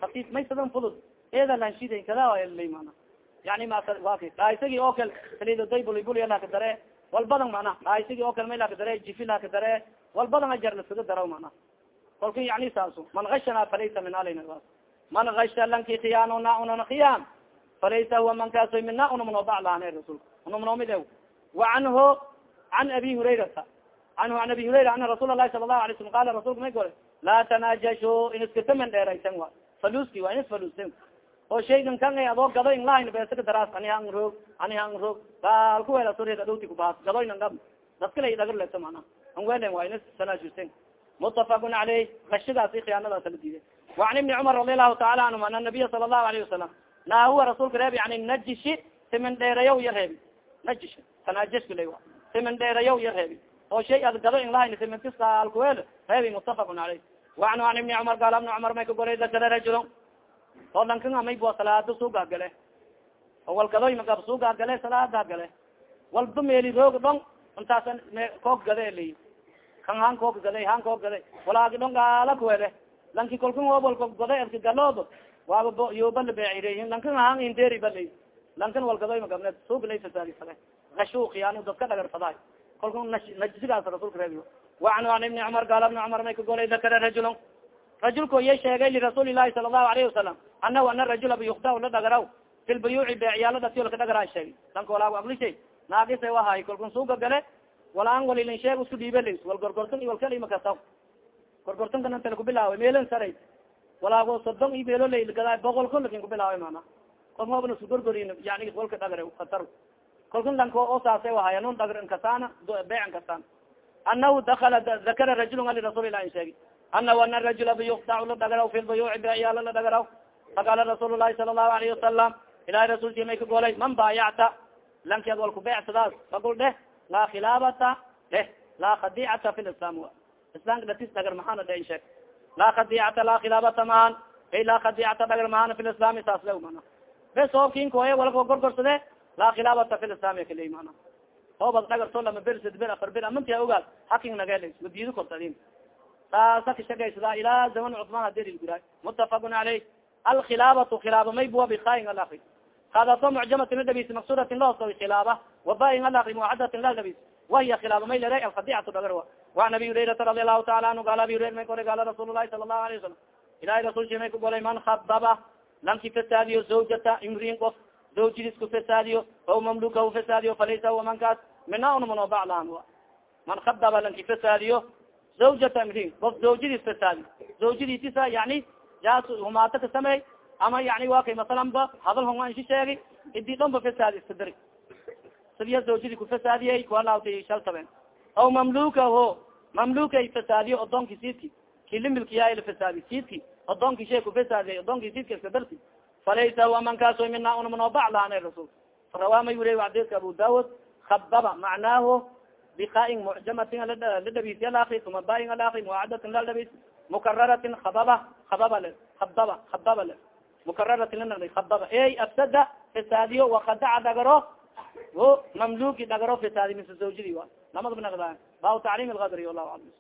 hafi maysadan fudud eeda lanshida kada lilay mana yani waa kay dhaisagii oo kale salid odoy bulibuli laka dare walbadan mana dhaisagii oo kale may laka dare jifi laka dare walbadan ajar laskaga daraw mana kolka yani saaso man ashana falaysa min alina man asha lanki khiyaanona unana khiyaan falaysa huwa man kaaso mina unamnobaclaane rasulka unamnomid wacanhu can abi hurayrata canhu an abi hurayra ana rasuul lahi sala lahu alay slam qala rasulka may gore laa tanajashu in iskataman dheeraysan wa faluski waa in isfalusen oo shaygan kan adoo gado in lahayn besaka daraas ani hang roog ani hang roog baalku wela soreed adowti kubaas gadoynan gab dadkala dhagar leto mana nwelen wayn salaajusen mutafakun aleyh gashadaasi khiyaanadaasa la diiday. Waan ibni cumar radialahu taala anhum ana nabiya sala allahu alayhi wasalam naa huwa rasuulka reebi yani najishi simindheerayow ya reebi najish tanajashkila simindheerayow ya reebi oo shay adgado in lahayn siminkisaalkuweel reebi mutafakun aleyh wanu an ibni cumar gaal ibni cumar may ka goray dakara rajulon oo lankana mayba salaado suugagale oo walgadoy magab suugagale salaada gale walba meeli roog dhon intaas koog gade lay kan han koog gaday han koog gaday walaagi dhong gaala kuwele lanki kolkan walka goday adka galoob waaba yoba la beecireyin lankan han inderi bali lankan wal gadoy magabne suug laysasaalisade ashu khiyaano dadka dhagarfaday kolkan najisigaas rasulka reebiyo waan an ibni cumar gaala ibni cumar may ka golay dakara rajulon rajulko iya sheegay lirasuuli lahi sala allahu alayhi wasalam anahu ana rajula biyukda la dhagaraw fi lbuyuuci beeciyaalada laka dhagara sheegay lanka walaago aklishay naagisa wahay kolkan suuga gale walaan walilin sheeg isku dhiibalays wal gorgortan iyo walkalimakasa gorgortanka nantala kubilaaway meelan saray. Walaago sodon iyo meelo laylgada boqol kun laakiin kubilaaway mana kolmabna isku gorgorin yani walka dhagar atar kolkan lanko oo saasay wahay nun dhagr kasana beecan kasaan. Anahu dakala dakara rajulun ali rasuul ilah in sheegi. Anahu ana rajula biyuktac la dhagaraw fi lbuyuuci beeyaala la dhagaraw faqaala rasuul lahi sala allahu alayhi wasalam ilahi rasulki may ka golay man baayacta lanki ad wal kubeecsadaas fagul dheh laa khilaabata dheh laa khadicata fi lislam islamka datis dhagar maxaana dhe sheeg laa khadicata laa khilaabata mahan ay laa khadicata dhagar mahana fi lislami saas le mana bes hoobkin koye walka gorgorsade laa khilaabata fi lislami kale mana hoobad dhagarto lama ber sid afar ber amantia ogaad haking nagel wadiido kortadin saasa kashagaysada ilaa zaman cusmaan hadiril guraay mutafaqun caleyh alkhilaabatu khilaaba may bua bikain alakri kaadaso mucjamatin ladhabis maksuratin looso khilaaba wabain alakri mucadatin ladhabis wahiya khilaaba may lere alkhadicatu dhagar waan abi hurairata radi allahu taala anhu gaal abi hurayra may kore gaala rasuul lahi sala allahu alayه wasalam ilahi rasulshi may ku golay man khadaba lanki fasaadiyo zawjata imriin qof zawjidis ku fasaadiyo o mamluka u fasaadiyo falaysa huwa mankaas mina unmano baclaan man khadaba lanki fasaadiyo zawjata imriin qof zawjidis fasaadiyo zawjiditisa yani yaa humaato ka sameey ama yani wa kay masalan ba hadal hon an shi sheegi idi dhon ba fasaadi iska dari sidiya zawjidi kufasaadiyey kualaawta shaltaben aw mamlukaho mamluka fasaadiyo odoonki sidki kili milkiyaa la fasaadi sidki odoonki shay kufasaadiyey odoonki sidka iska darti falaysa huwa man kaaso mina unmanoo baclaana rasul rawa may wuriy xadiska abu daud hababa macnaahu bikain mucjamatin ladhabis alakri uma bain alakri muacadatin ladhabis mukararatin hababa hababa le hababa hababa le mukararatin lanagda hababa ey afsada fasaadiyo wakadaca dhagaro o mamluki dhagaro fitaadi mise zawjadi a lamadaba naqdaan bau tacliim lkadri wallahu alam